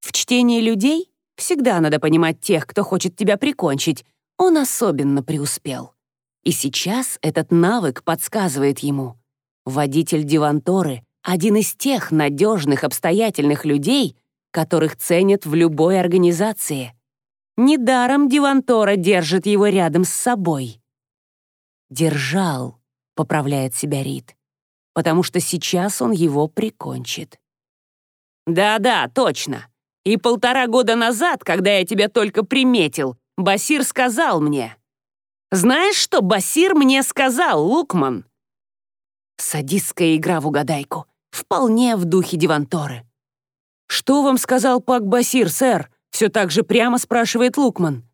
В чтении людей всегда надо понимать тех, кто хочет тебя прикончить. Он особенно преуспел. И сейчас этот навык подсказывает ему. Водитель Диванторы — один из тех надежных, обстоятельных людей, которых ценят в любой организации. Недаром Дивантора держит его рядом с собой. Держал поправляет себя Рид, потому что сейчас он его прикончит. «Да-да, точно. И полтора года назад, когда я тебя только приметил, Басир сказал мне. Знаешь, что Басир мне сказал, Лукман?» Садистская игра в угадайку. Вполне в духе Диванторы. «Что вам сказал Пак Басир, сэр?» Все так же прямо спрашивает Лукман.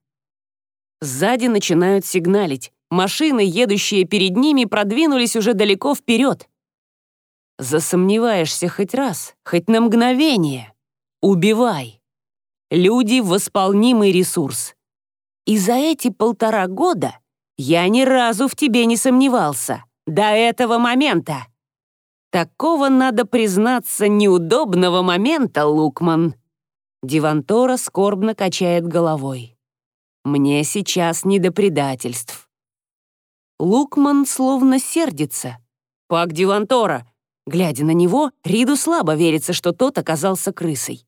Сзади начинают сигналить. Машины, едущие перед ними, продвинулись уже далеко вперед. Засомневаешься хоть раз, хоть на мгновение. Убивай. Люди — восполнимый ресурс. И за эти полтора года я ни разу в тебе не сомневался. До этого момента. Такого, надо признаться, неудобного момента, Лукман. Дивантора скорбно качает головой. Мне сейчас не до предательств. Лукман словно сердится. «Пак Дивантора!» Глядя на него, Риду слабо верится, что тот оказался крысой.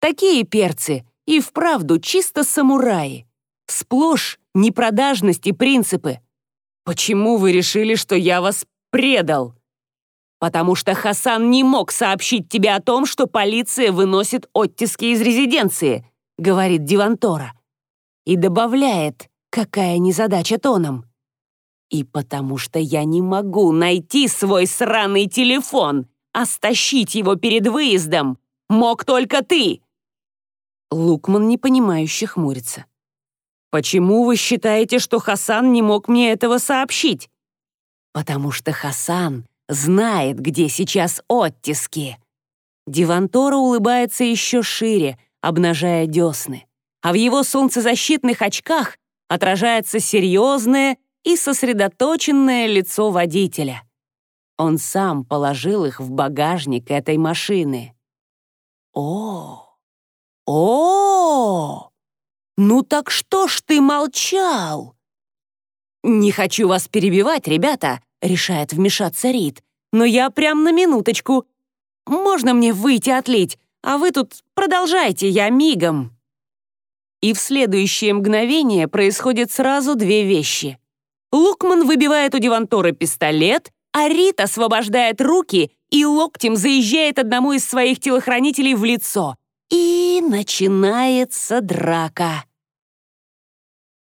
Такие перцы и вправду чисто самураи. Сплошь непродажность и принципы. Почему вы решили, что я вас предал? Потому что Хасан не мог сообщить тебе о том, что полиция выносит оттиски из резиденции, говорит Дивантора. И добавляет, какая незадача тоном. И потому что я не могу найти свой сраный телефон, а стащить его перед выездом мог только ты!» Лукман непонимающе хмурится. «Почему вы считаете, что Хасан не мог мне этого сообщить?» «Потому что Хасан знает, где сейчас оттиски». Дивантора улыбается еще шире, обнажая десны, а в его солнцезащитных очках отражается серьезное и сосредоточенное лицо водителя. Он сам положил их в багажник этой машины. О! О! Ну так что ж ты молчал? Не хочу вас перебивать, ребята, решает вмешаться Рид. Но я прям на минуточку. Можно мне выйти отлить, а вы тут продолжайте, я мигом. И в следующее мгновение происходят сразу две вещи. Лукман выбивает у Дивантора пистолет, а Рит освобождает руки и локтем заезжает одному из своих телохранителей в лицо. И начинается драка.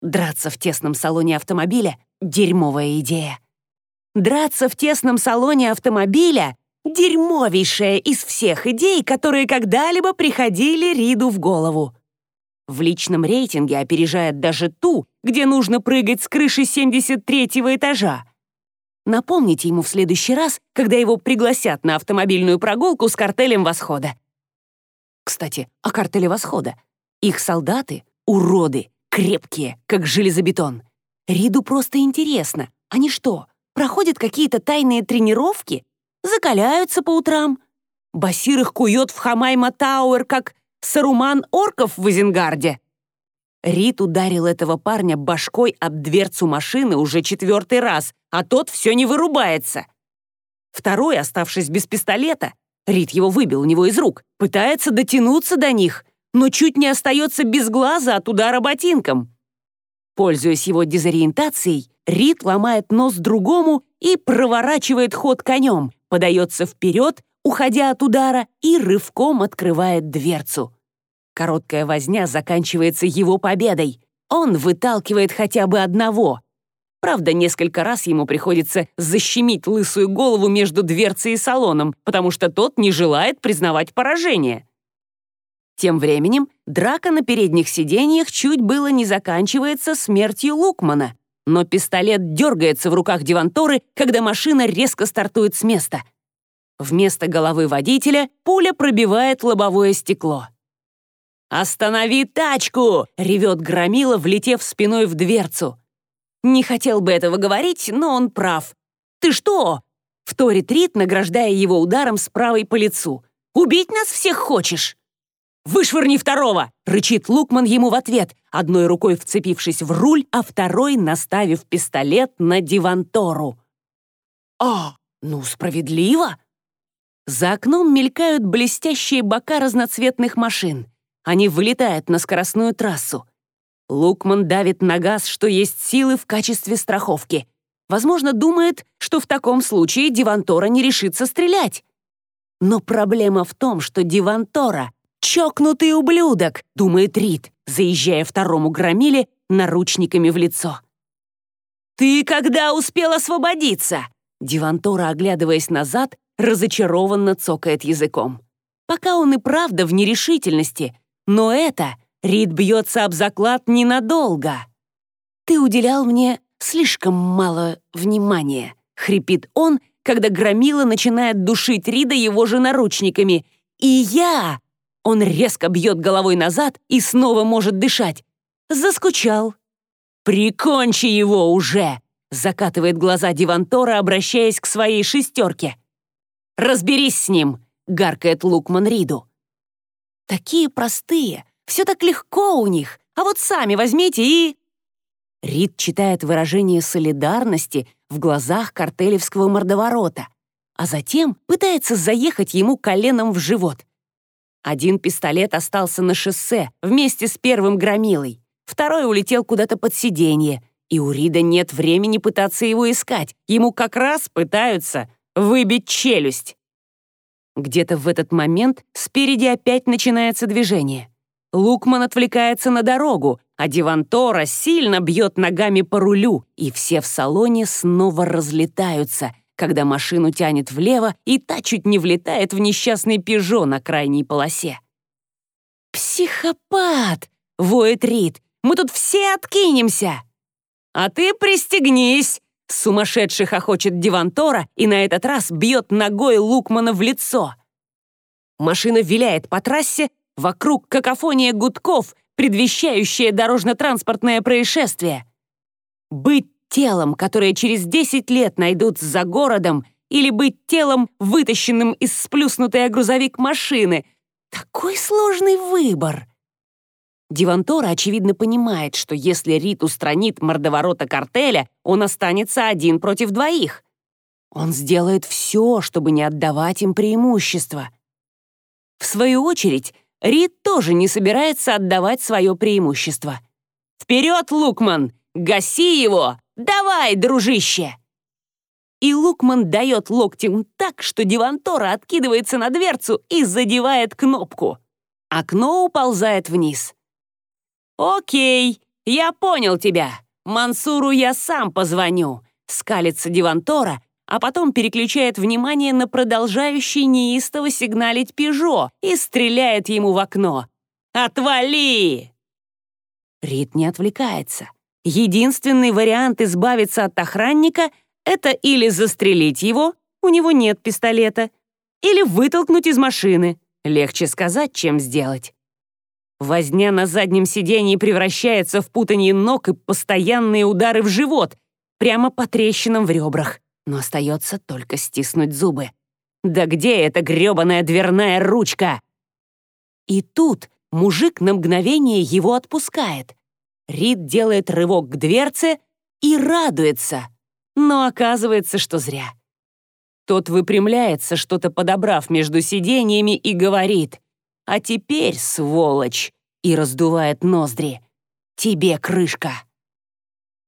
Драться в тесном салоне автомобиля — дерьмовая идея. Драться в тесном салоне автомобиля — дерьмовейшая из всех идей, которые когда-либо приходили Риду в голову. В личном рейтинге опережает даже ту, где нужно прыгать с крыши 73-го этажа. Напомните ему в следующий раз, когда его пригласят на автомобильную прогулку с картелем Восхода. Кстати, о картеле Восхода. Их солдаты — уроды, крепкие, как железобетон. Риду просто интересно. Они что, проходят какие-то тайные тренировки? Закаляются по утрам? Басир их кует в Хамайма Тауэр, как Саруман орков в Изенгарде. Рит ударил этого парня башкой об дверцу машины уже четвертый раз, а тот все не вырубается. Второй, оставшись без пистолета, Рит его выбил у него из рук, пытается дотянуться до них, но чуть не остается без глаза от удара ботинком. Пользуясь его дезориентацией, Рит ломает нос другому и проворачивает ход конем, подается вперед, уходя от удара, и рывком открывает дверцу. Короткая возня заканчивается его победой. Он выталкивает хотя бы одного. Правда, несколько раз ему приходится защемить лысую голову между дверцей и салоном, потому что тот не желает признавать поражение. Тем временем драка на передних сиденьях чуть было не заканчивается смертью Лукмана, но пистолет дергается в руках Деванторы, когда машина резко стартует с места. Вместо головы водителя пуля пробивает лобовое стекло. «Останови тачку!» — ревет Громила, влетев спиной в дверцу. Не хотел бы этого говорить, но он прав. «Ты что?» — вторит Рит, награждая его ударом с правой по лицу. «Убить нас всех хочешь?» «Вышвырни второго!» — рычит Лукман ему в ответ, одной рукой вцепившись в руль, а второй наставив пистолет на Дивантору. «А, ну справедливо!» За окном мелькают блестящие бока разноцветных машин. Они вылетают на скоростную трассу. Лукман давит на газ, что есть силы в качестве страховки. Возможно, думает, что в таком случае Дивантора не решится стрелять. Но проблема в том, что Дивантора — чокнутый ублюдок, думает Рид, заезжая второму громиле наручниками в лицо. «Ты когда успел освободиться?» Дивантора, оглядываясь назад, разочарованно цокает языком. Пока он и правда в нерешительности, но это Рид бьется об заклад ненадолго. «Ты уделял мне слишком мало внимания», — хрипит он, когда Громила начинает душить Рида его же наручниками. «И я!» Он резко бьет головой назад и снова может дышать. Заскучал. «Прикончи его уже!» — закатывает глаза Дивантора, обращаясь к своей шестерке. «Разберись с ним!» — гаркает Лукман Риду. Такие простые, все так легко у них, а вот сами возьмите и...» Рид читает выражение солидарности в глазах картелевского мордоворота, а затем пытается заехать ему коленом в живот. Один пистолет остался на шоссе вместе с первым громилой, второй улетел куда-то под сиденье, и у Рида нет времени пытаться его искать, ему как раз пытаются выбить челюсть. Где-то в этот момент спереди опять начинается движение. Лукман отвлекается на дорогу, а Дивантора сильно бьет ногами по рулю, и все в салоне снова разлетаются, когда машину тянет влево, и та чуть не влетает в несчастный «Пежо» на крайней полосе. «Психопат!» — воет Рид. «Мы тут все откинемся!» «А ты пристегнись!» Сумасшедший хохочет Дивантора и на этот раз бьет ногой Лукмана в лицо. Машина виляет по трассе, вокруг какофония гудков, предвещающая дорожно-транспортное происшествие. Быть телом, которое через 10 лет найдут за городом, или быть телом, вытащенным из сплюснутой грузовик машины. Такой сложный выбор. Дивантора, очевидно, понимает, что если Рит устранит мордоворота картеля, он останется один против двоих. Он сделает все, чтобы не отдавать им преимущество. В свою очередь, Рид тоже не собирается отдавать свое преимущество. «Вперед, Лукман! Гаси его! Давай, дружище!» И Лукман дает локтем так, что Дивантора откидывается на дверцу и задевает кнопку. Окно уползает вниз. «Окей, я понял тебя. Мансуру я сам позвоню», — скалится Дивантора, а потом переключает внимание на продолжающий неистово сигналить «Пежо» и стреляет ему в окно. «Отвали!» Рид не отвлекается. Единственный вариант избавиться от охранника — это или застрелить его, у него нет пистолета, или вытолкнуть из машины. Легче сказать, чем сделать. Возня на заднем сиденье превращается в путанье ног и постоянные удары в живот, прямо по трещинам в ребрах. Но остается только стиснуть зубы. «Да где эта грёбаная дверная ручка?» И тут мужик на мгновение его отпускает. Рид делает рывок к дверце и радуется. Но оказывается, что зря. Тот выпрямляется, что-то подобрав между сиденьями, и говорит а теперь, сволочь, и раздувает ноздри. Тебе крышка.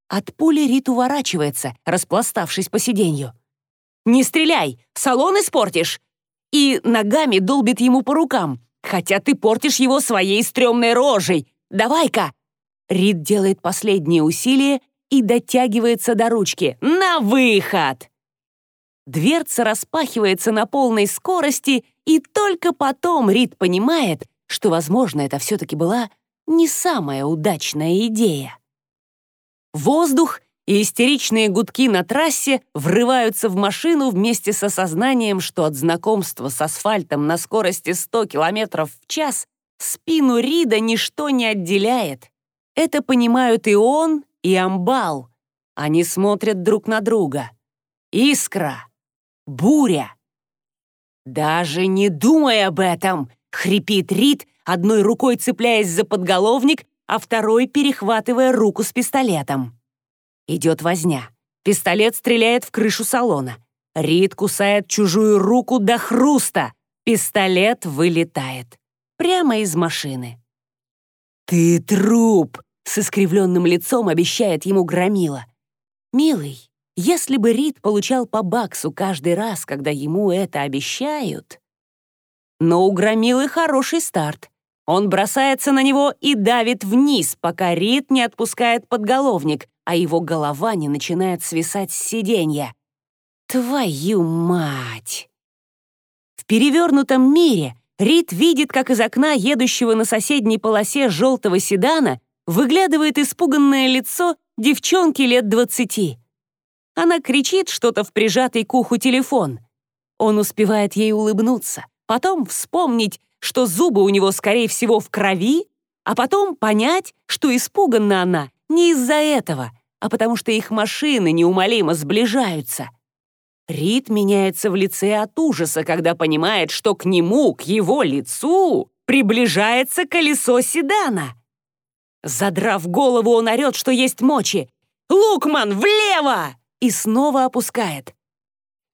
От пули Рит уворачивается, распластавшись по сиденью. «Не стреляй! Салон испортишь!» и ногами долбит ему по рукам, хотя ты портишь его своей стрёмной рожей. Давай-ка!» Рид делает последнее усилие и дотягивается до ручки. «На выход!» Дверца распахивается на полной скорости, и только потом Рид понимает, что, возможно, это все-таки была не самая удачная идея. Воздух и истеричные гудки на трассе врываются в машину вместе с осознанием, что от знакомства с асфальтом на скорости 100 км в час спину Рида ничто не отделяет. Это понимают и он, и Амбал. Они смотрят друг на друга. Искра. Буря. «Даже не думай об этом!» — хрипит Рид, одной рукой цепляясь за подголовник, а второй перехватывая руку с пистолетом. Идет возня. Пистолет стреляет в крышу салона. Рид кусает чужую руку до хруста. Пистолет вылетает. Прямо из машины. «Ты труп!» — с искривленным лицом обещает ему Громила. «Милый, если бы Рид получал по баксу каждый раз, когда ему это обещают...» Но у Громилы хороший старт. Он бросается на него и давит вниз, пока Рид не отпускает подголовник, а его голова не начинает свисать с сиденья. Твою мать! В перевернутом мире Рид видит, как из окна едущего на соседней полосе желтого седана выглядывает испуганное лицо девчонки лет двадцати. Она кричит что-то в прижатый к уху телефон. Он успевает ей улыбнуться, потом вспомнить, что зубы у него, скорее всего, в крови, а потом понять, что испуганна она не из-за этого, а потому что их машины неумолимо сближаются. Рид меняется в лице от ужаса, когда понимает, что к нему, к его лицу, приближается колесо седана. Задрав голову, он орет, что есть мочи. «Лукман, влево!» И снова опускает.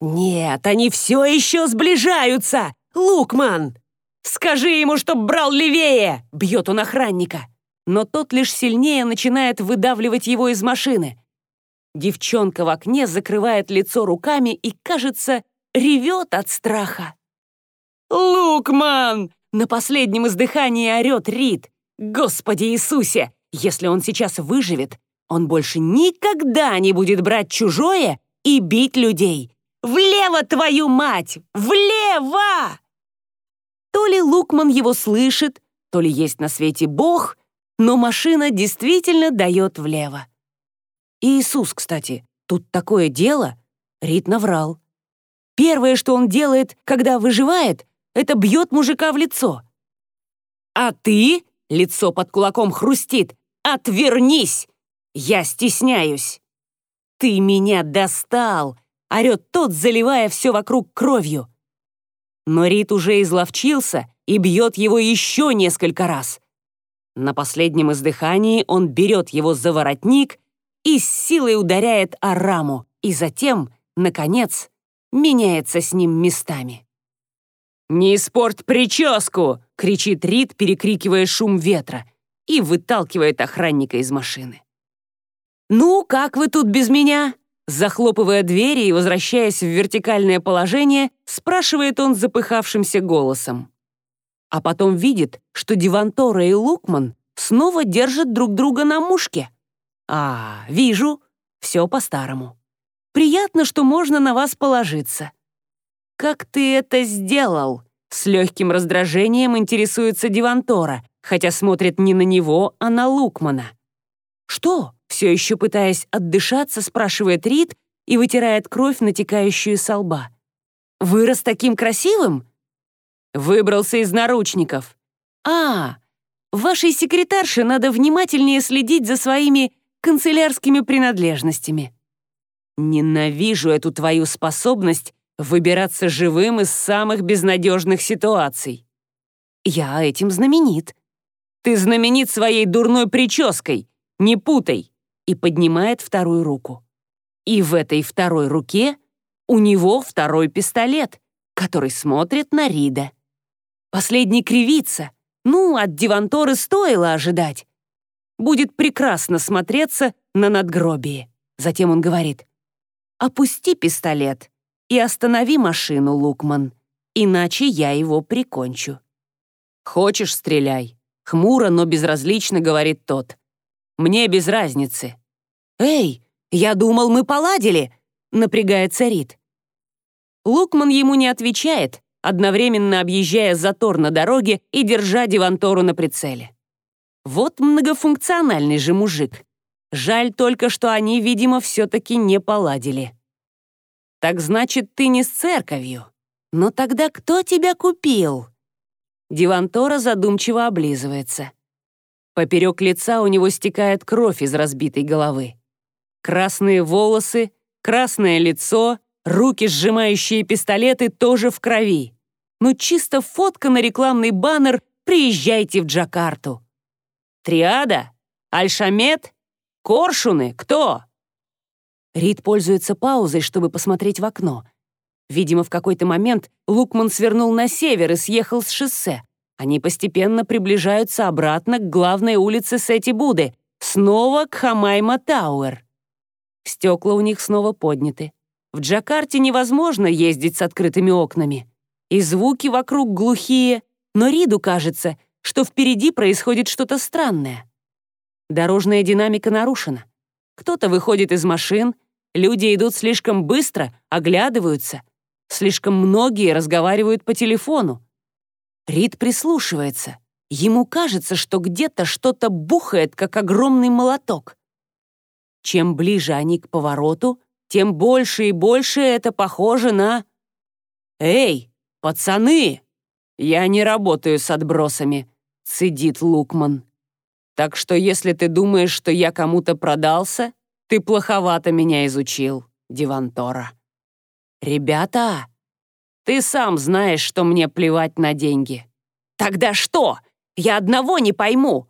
«Нет, они все еще сближаются! Лукман!» «Скажи ему, чтоб брал левее!» — бьет он охранника. Но тот лишь сильнее начинает выдавливать его из машины. Девчонка в окне закрывает лицо руками и, кажется, ревет от страха. «Лукман!» — на последнем издыхании орет Рид. «Господи Иисусе! Если он сейчас выживет, он больше никогда не будет брать чужое и бить людей. Влево, твою мать! Влево!» То ли Лукман его слышит, то ли есть на свете Бог, но машина действительно дает влево. Иисус, кстати, тут такое дело, Рит наврал. Первое, что он делает, когда выживает, это бьет мужика в лицо. «А ты?» — лицо под кулаком хрустит. «Отвернись! Я стесняюсь!» «Ты меня достал!» — орет тот, заливая все вокруг кровью. Но Рит уже изловчился и бьет его еще несколько раз. На последнем издыхании он берет его за воротник и с силой ударяет о раму, и затем, наконец, меняется с ним местами. «Не испорть прическу!» — кричит Рид, перекрикивая шум ветра, и выталкивает охранника из машины. «Ну, как вы тут без меня?» Захлопывая двери и возвращаясь в вертикальное положение, спрашивает он запыхавшимся голосом. А потом видит, что Дивантора и Лукман снова держат друг друга на мушке. «А, вижу, все по-старому. Приятно, что можно на вас положиться». «Как ты это сделал?» С легким раздражением интересуется Дивантора, хотя смотрит не на него, а на Лукмана. «Что?» Все еще пытаясь отдышаться, спрашивает Рид и вытирает кровь, натекающую со лба. «Вырос таким красивым?» «Выбрался из наручников». «А, вашей секретарше надо внимательнее следить за своими канцелярскими принадлежностями». «Ненавижу эту твою способность выбираться живым из самых безнадежных ситуаций». «Я этим знаменит». «Ты знаменит своей дурной прической, не путай!» И поднимает вторую руку. И в этой второй руке у него второй пистолет, который смотрит на Рида. Последний кривится. Ну, от Диванторы стоило ожидать. Будет прекрасно смотреться на надгробие. Затем он говорит, «Опусти пистолет и останови машину, Лукман. иначе я его прикончу. «Хочешь, стреляй», — хмуро, но безразлично говорит тот. «Мне без разницы». «Эй, я думал, мы поладили», — напрягается Рид. Лукман ему не отвечает, одновременно объезжая затор на дороге и держа Дивантору на прицеле. Вот многофункциональный же мужик. Жаль только, что они, видимо, все-таки не поладили. Так значит, ты не с церковью. Но тогда кто тебя купил? Дивантора задумчиво облизывается. Поперек лица у него стекает кровь из разбитой головы. Красные волосы, красное лицо, руки, сжимающие пистолеты, тоже в крови. Ну чисто фотка на рекламный баннер «Приезжайте в Джакарту». Триада? Альшамет? Коршуны? Кто? Рид пользуется паузой, чтобы посмотреть в окно. Видимо, в какой-то момент Лукман свернул на север и съехал с шоссе. Они постепенно приближаются обратно к главной улице Сети-Буды, снова к Хамайма-Тауэр. Стекла у них снова подняты. В Джакарте невозможно ездить с открытыми окнами. И звуки вокруг глухие, но Риду кажется, что впереди происходит что-то странное. Дорожная динамика нарушена. Кто-то выходит из машин, люди идут слишком быстро, оглядываются. Слишком многие разговаривают по телефону. Рид прислушивается. Ему кажется, что где-то что-то бухает, как огромный молоток. Чем ближе они к повороту, тем больше и больше это похоже на... «Эй, пацаны! Я не работаю с отбросами», — цедит Лукман. «Так что если ты думаешь, что я кому-то продался, ты плоховато меня изучил, Дивантора». «Ребята, ты сам знаешь, что мне плевать на деньги». «Тогда что? Я одного не пойму.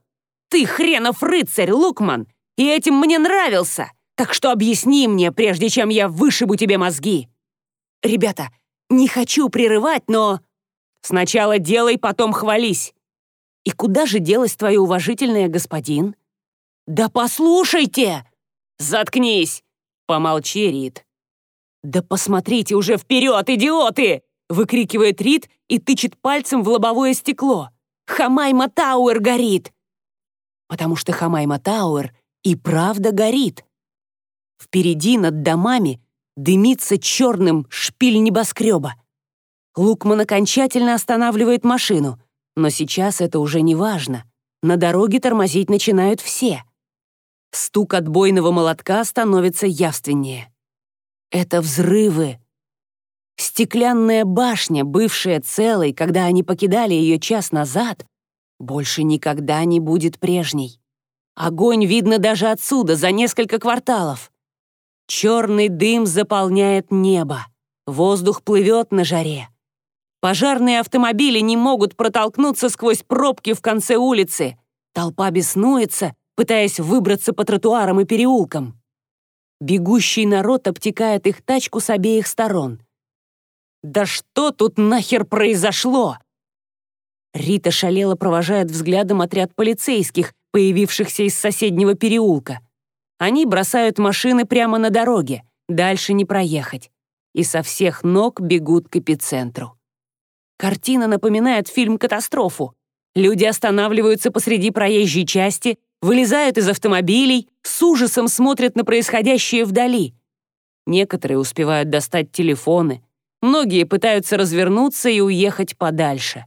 Ты хренов рыцарь, Лукман, и этим мне нравился. Так что объясни мне, прежде чем я вышибу тебе мозги». «Ребята, не хочу прерывать, но...» «Сначала делай, потом хвались». «И куда же делась твоя уважительная господин?» «Да послушайте!» «Заткнись!» «Помолчи, Рит. «Да посмотрите уже вперед, идиоты!» выкрикивает Рид и тычет пальцем в лобовое стекло. «Хамайма Тауэр горит!» Потому что Хамайма Тауэр и правда горит. Впереди над домами дымится черным шпиль небоскреба. Лукман окончательно останавливает машину, но сейчас это уже не важно. На дороге тормозить начинают все. Стук отбойного молотка становится явственнее. Это взрывы. Стеклянная башня, бывшая целой, когда они покидали ее час назад, больше никогда не будет прежней. Огонь видно даже отсюда, за несколько кварталов. Черный дым заполняет небо. Воздух плывет на жаре. Пожарные автомобили не могут протолкнуться сквозь пробки в конце улицы. Толпа беснуется, пытаясь выбраться по тротуарам и переулкам. Бегущий народ обтекает их тачку с обеих сторон. «Да что тут нахер произошло?» Рита шалела провожает взглядом отряд полицейских, появившихся из соседнего переулка. Они бросают машины прямо на дороге, дальше не проехать. И со всех ног бегут к эпицентру. Картина напоминает фильм-катастрофу. Люди останавливаются посреди проезжей части, вылезают из автомобилей, с ужасом смотрят на происходящее вдали. Некоторые успевают достать телефоны, многие пытаются развернуться и уехать подальше.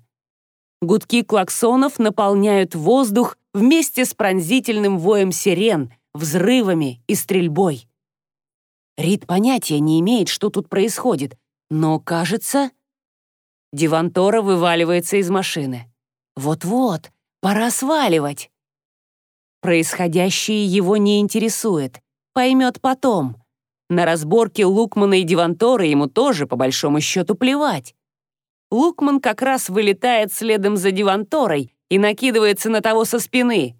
Гудки клаксонов наполняют воздух вместе с пронзительным воем сирен, взрывами и стрельбой. Рид понятия не имеет, что тут происходит, но, кажется... Дивантора вываливается из машины. Вот-вот, пора сваливать. Происходящее его не интересует. Поймет потом. На разборке Лукмана и Дивантора ему тоже, по большому счету, плевать. Лукман как раз вылетает следом за Диванторой и накидывается на того со спины.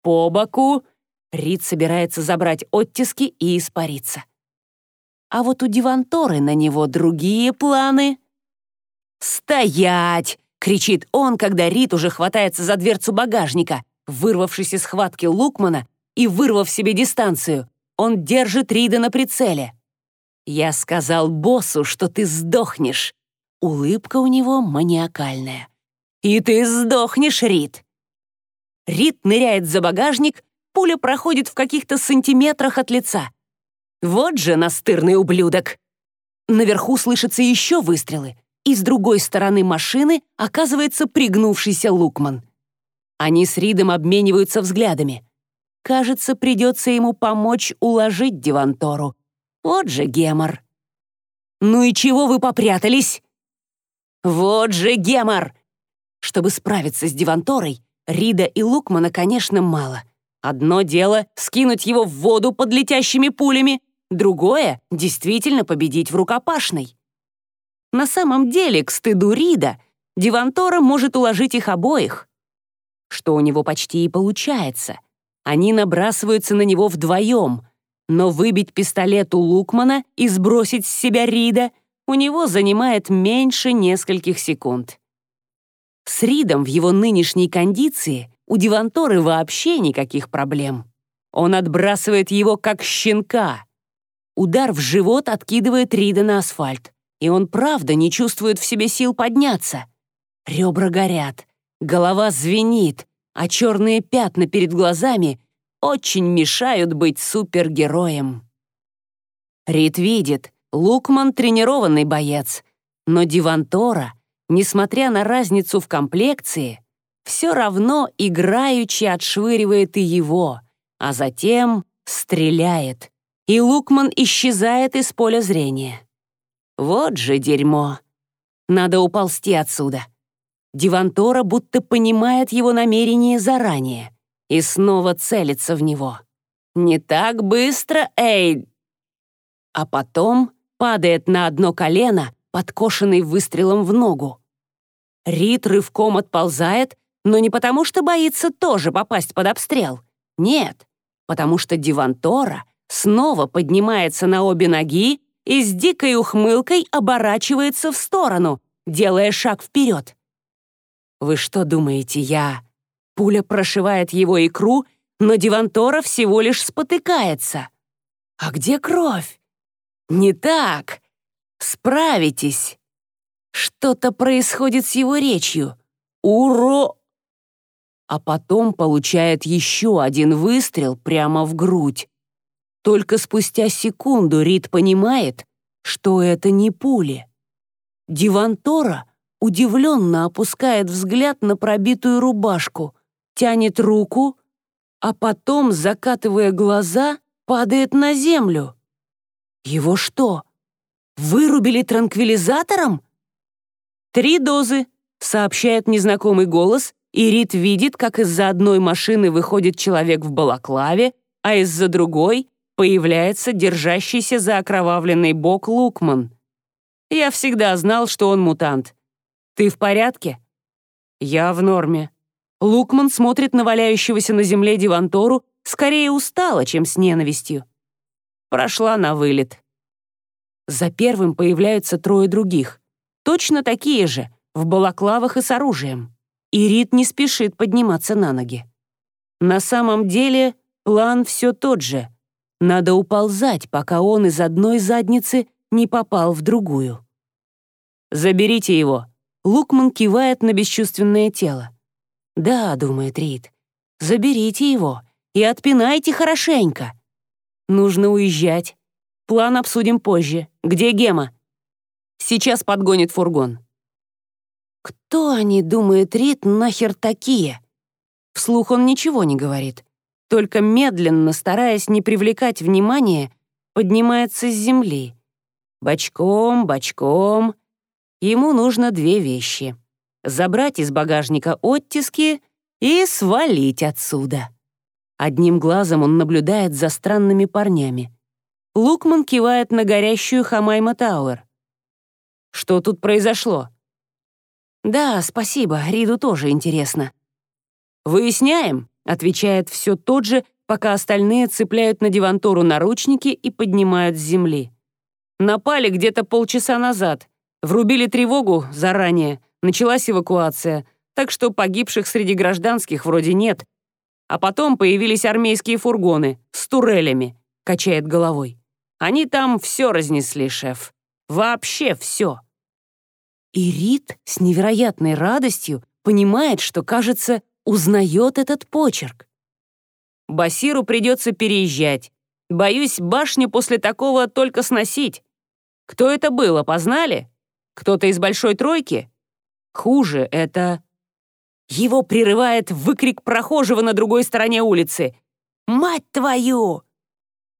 По боку Рид собирается забрать оттиски и испариться. А вот у Диванторы на него другие планы. «Стоять!» — кричит он, когда Рид уже хватается за дверцу багажника. Вырвавшись из схватки Лукмана и вырвав себе дистанцию, он держит Рида на прицеле. «Я сказал боссу, что ты сдохнешь. улыбка у него маниакальная. «И ты сдохнешь, Рид!» Рид ныряет за багажник, пуля проходит в каких-то сантиметрах от лица. Вот же настырный ублюдок! Наверху слышатся еще выстрелы, и с другой стороны машины оказывается пригнувшийся Лукман. Они с Ридом обмениваются взглядами. Кажется, придется ему помочь уложить Дивантору. Вот же гемор. «Ну и чего вы попрятались?» «Вот же гемор!» Чтобы справиться с Диванторой, Рида и Лукмана, конечно, мало. Одно дело — скинуть его в воду под летящими пулями, другое — действительно победить в рукопашной. На самом деле, к стыду Рида, Дивантора может уложить их обоих. Что у него почти и получается. Они набрасываются на него вдвоем — но выбить пистолет у Лукмана и сбросить с себя Рида у него занимает меньше нескольких секунд. С Ридом в его нынешней кондиции у Диванторы вообще никаких проблем. Он отбрасывает его как щенка. Удар в живот откидывает Рида на асфальт, и он правда не чувствует в себе сил подняться. Ребра горят, голова звенит, а черные пятна перед глазами очень мешают быть супергероем. Рид видит, Лукман тренированный боец, но Дивантора, несмотря на разницу в комплекции, все равно играючи отшвыривает и его, а затем стреляет, и Лукман исчезает из поля зрения. Вот же дерьмо. Надо уползти отсюда. Дивантора будто понимает его намерение заранее и снова целится в него. «Не так быстро, эй!» А потом падает на одно колено, подкошенный выстрелом в ногу. Рид рывком отползает, но не потому, что боится тоже попасть под обстрел. Нет, потому что Дивантора снова поднимается на обе ноги и с дикой ухмылкой оборачивается в сторону, делая шаг вперед. Вы что думаете, я Пуля прошивает его икру, но Дивантора всего лишь спотыкается. А где кровь? Не так. Справитесь. Что-то происходит с его речью. Уро... А потом получает еще один выстрел прямо в грудь. Только спустя секунду Рид понимает, что это не пули. Дивантора удивленно опускает взгляд на пробитую рубашку — тянет руку, а потом, закатывая глаза, падает на землю. Его что, вырубили транквилизатором? «Три дозы», — сообщает незнакомый голос, и Рит видит, как из-за одной машины выходит человек в балаклаве, а из-за другой появляется держащийся за окровавленный бок Лукман. «Я всегда знал, что он мутант. Ты в порядке?» «Я в норме», Лукман смотрит на валяющегося на земле Дивантору скорее устало, чем с ненавистью. Прошла на вылет. За первым появляются трое других. Точно такие же, в балаклавах и с оружием. И Рит не спешит подниматься на ноги. На самом деле план все тот же. Надо уползать, пока он из одной задницы не попал в другую. «Заберите его», — Лукман кивает на бесчувственное тело. «Да», — думает Рид, — «заберите его и отпинайте хорошенько. Нужно уезжать. План обсудим позже. Где Гема?» «Сейчас подгонит фургон». «Кто они, — думает Рид, — нахер такие?» Вслух он ничего не говорит, только медленно, стараясь не привлекать внимания, поднимается с земли. Бочком, бочком. Ему нужно две вещи — забрать из багажника оттиски и свалить отсюда. Одним глазом он наблюдает за странными парнями. Лукман кивает на горящую Хамайма Тауэр. «Что тут произошло?» «Да, спасибо, Риду тоже интересно». «Выясняем», — отвечает все тот же, пока остальные цепляют на Дивантору наручники и поднимают с земли. «Напали где-то полчаса назад. Врубили тревогу заранее. Началась эвакуация, так что погибших среди гражданских вроде нет. А потом появились армейские фургоны с турелями, качает головой. Они там все разнесли, шеф. Вообще все. И Рит с невероятной радостью понимает, что, кажется, узнает этот почерк. Басиру придется переезжать. Боюсь, башню после такого только сносить. Кто это был, опознали? Кто-то из большой тройки? Хуже, это... Его прерывает выкрик прохожего на другой стороне улицы. «Мать твою!»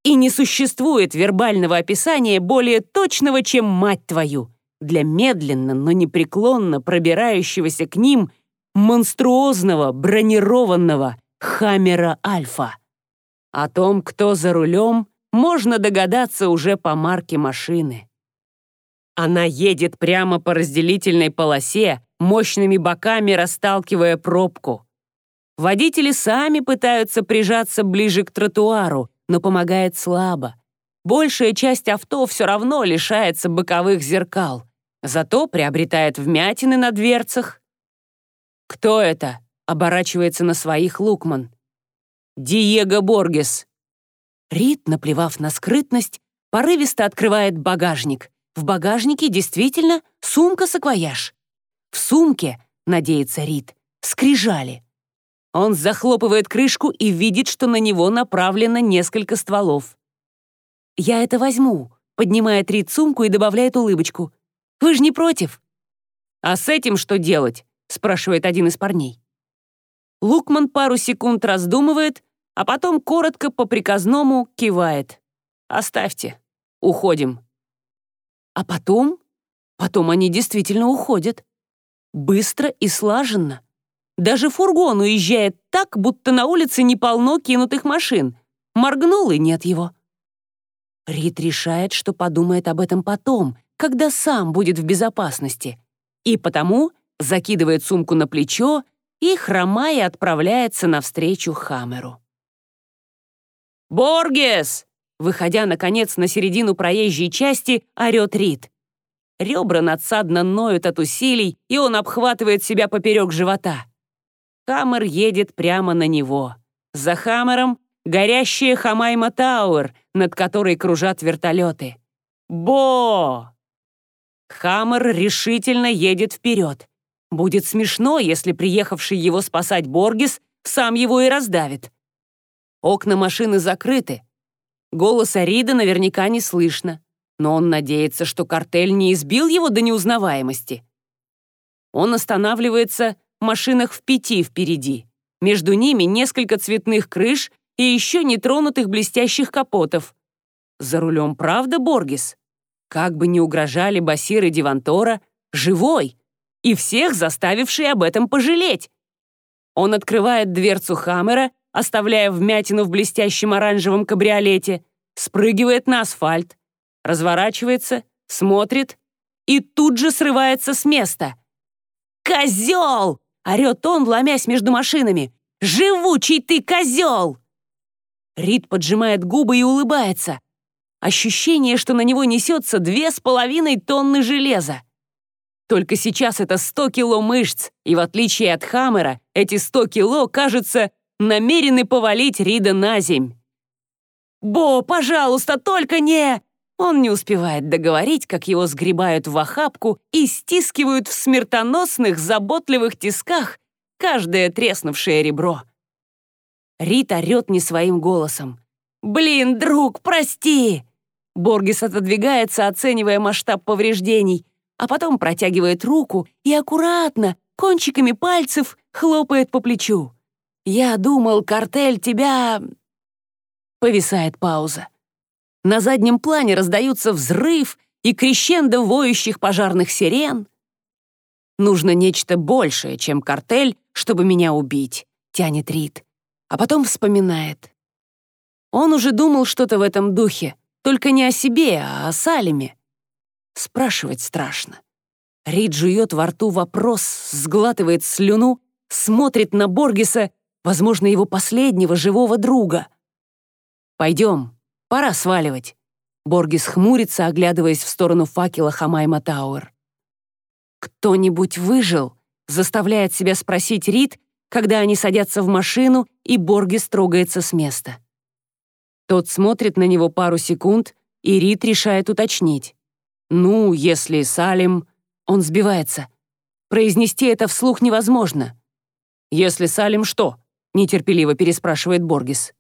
И не существует вербального описания более точного, чем «мать твою» для медленно, но непреклонно пробирающегося к ним монструозного бронированного Хаммера Альфа. О том, кто за рулем, можно догадаться уже по марке машины. Она едет прямо по разделительной полосе, мощными боками расталкивая пробку. Водители сами пытаются прижаться ближе к тротуару, но помогает слабо. Большая часть авто все равно лишается боковых зеркал, зато приобретает вмятины на дверцах. «Кто это?» — оборачивается на своих Лукман. «Диего Боргес». Рид, наплевав на скрытность, порывисто открывает багажник. В багажнике действительно сумка-саквояж. В сумке, надеется Рид, скрижали. Он захлопывает крышку и видит, что на него направлено несколько стволов. «Я это возьму», — поднимает Рид сумку и добавляет улыбочку. «Вы же не против?» «А с этим что делать?» — спрашивает один из парней. Лукман пару секунд раздумывает, а потом коротко по приказному кивает. «Оставьте. Уходим». А потом? Потом они действительно уходят. Быстро и слаженно. Даже фургон уезжает так, будто на улице не полно кинутых машин. Моргнул, и нет его. Рид решает, что подумает об этом потом, когда сам будет в безопасности. И потому закидывает сумку на плечо и, хромая, отправляется навстречу Хамеру. «Боргес!» Выходя, наконец, на середину проезжей части, орёт Рид. Ребра надсадно ноют от усилий, и он обхватывает себя поперек живота. Хаммер едет прямо на него. За Хаммером горящая Хамайма Тауэр, над которой кружат вертолеты. Бо! Хаммер решительно едет вперед. Будет смешно, если приехавший его спасать Боргис сам его и раздавит. Окна машины закрыты. Голоса Рида наверняка не слышно но он надеется, что картель не избил его до неузнаваемости. Он останавливается в машинах в пяти впереди. Между ними несколько цветных крыш и еще нетронутых блестящих капотов. За рулем правда Боргис? Как бы ни угрожали Басир и Дивантора, живой, и всех заставивший об этом пожалеть. Он открывает дверцу Хаммера, оставляя вмятину в блестящем оранжевом кабриолете, спрыгивает на асфальт, разворачивается, смотрит и тут же срывается с места. «Козел!» — орет он, ломясь между машинами. «Живучий ты козел!» Рид поджимает губы и улыбается. Ощущение, что на него несется две с половиной тонны железа. Только сейчас это 100 кило мышц, и в отличие от Хаммера, эти 100 кило, кажется, намерены повалить Рида на земь. «Бо, пожалуйста, только не...» Он не успевает договорить, как его сгребают в охапку и стискивают в смертоносных, заботливых тисках каждое треснувшее ребро. Рит орёт не своим голосом. «Блин, друг, прости!» Боргис отодвигается, оценивая масштаб повреждений, а потом протягивает руку и аккуратно, кончиками пальцев, хлопает по плечу. «Я думал, картель тебя...» Повисает пауза. На заднем плане раздаются взрыв и крещендо воющих пожарных сирен. «Нужно нечто большее, чем картель, чтобы меня убить», — тянет Рид. А потом вспоминает. Он уже думал что-то в этом духе, только не о себе, а о Салеме. Спрашивать страшно. Рид жует во рту вопрос, сглатывает слюну, смотрит на Боргиса, возможно, его последнего живого друга. «Пойдем, Пора сваливать. Боргис хмурится, оглядываясь в сторону факела Хамайма Тауэр. «Кто-нибудь выжил?» — заставляет себя спросить Рид, когда они садятся в машину, и Боргис трогается с места. Тот смотрит на него пару секунд, и Рид решает уточнить. «Ну, если Салим...» Он сбивается. Произнести это вслух невозможно. «Если Салим что?» — нетерпеливо переспрашивает Боргис.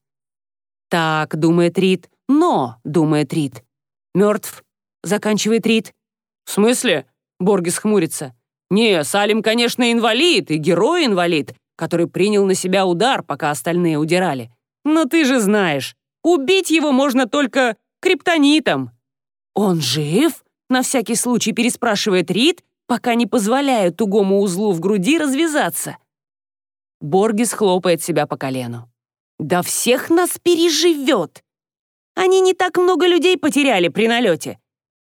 «Так», — думает Рид. «Но», — думает Рид. «Мертв», — заканчивает Рид. «В смысле?» — Боргис хмурится. «Не, Салим, конечно, инвалид и герой-инвалид, который принял на себя удар, пока остальные удирали. Но ты же знаешь, убить его можно только криптонитом». «Он жив?» — на всякий случай переспрашивает Рид, пока не позволяет тугому узлу в груди развязаться. Боргис хлопает себя по колену. «Да всех нас переживет! Они не так много людей потеряли при налете.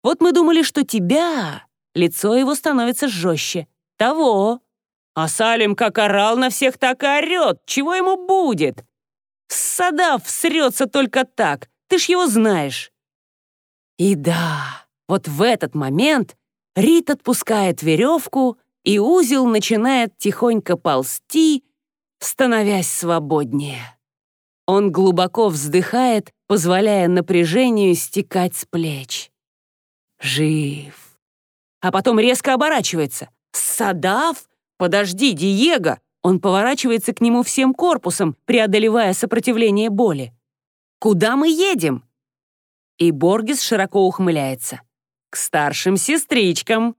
Вот мы думали, что тебя...» Лицо его становится жестче. «Того!» А Салим как орал на всех, так и орет. Чего ему будет? Садав срется только так. Ты ж его знаешь. И да, вот в этот момент Рит отпускает веревку, и узел начинает тихонько ползти, становясь свободнее. Он глубоко вздыхает, позволяя напряжению стекать с плеч. Жив. А потом резко оборачивается. Садав «Подожди, Диего!» Он поворачивается к нему всем корпусом, преодолевая сопротивление боли. «Куда мы едем?» И Боргис широко ухмыляется. «К старшим сестричкам!»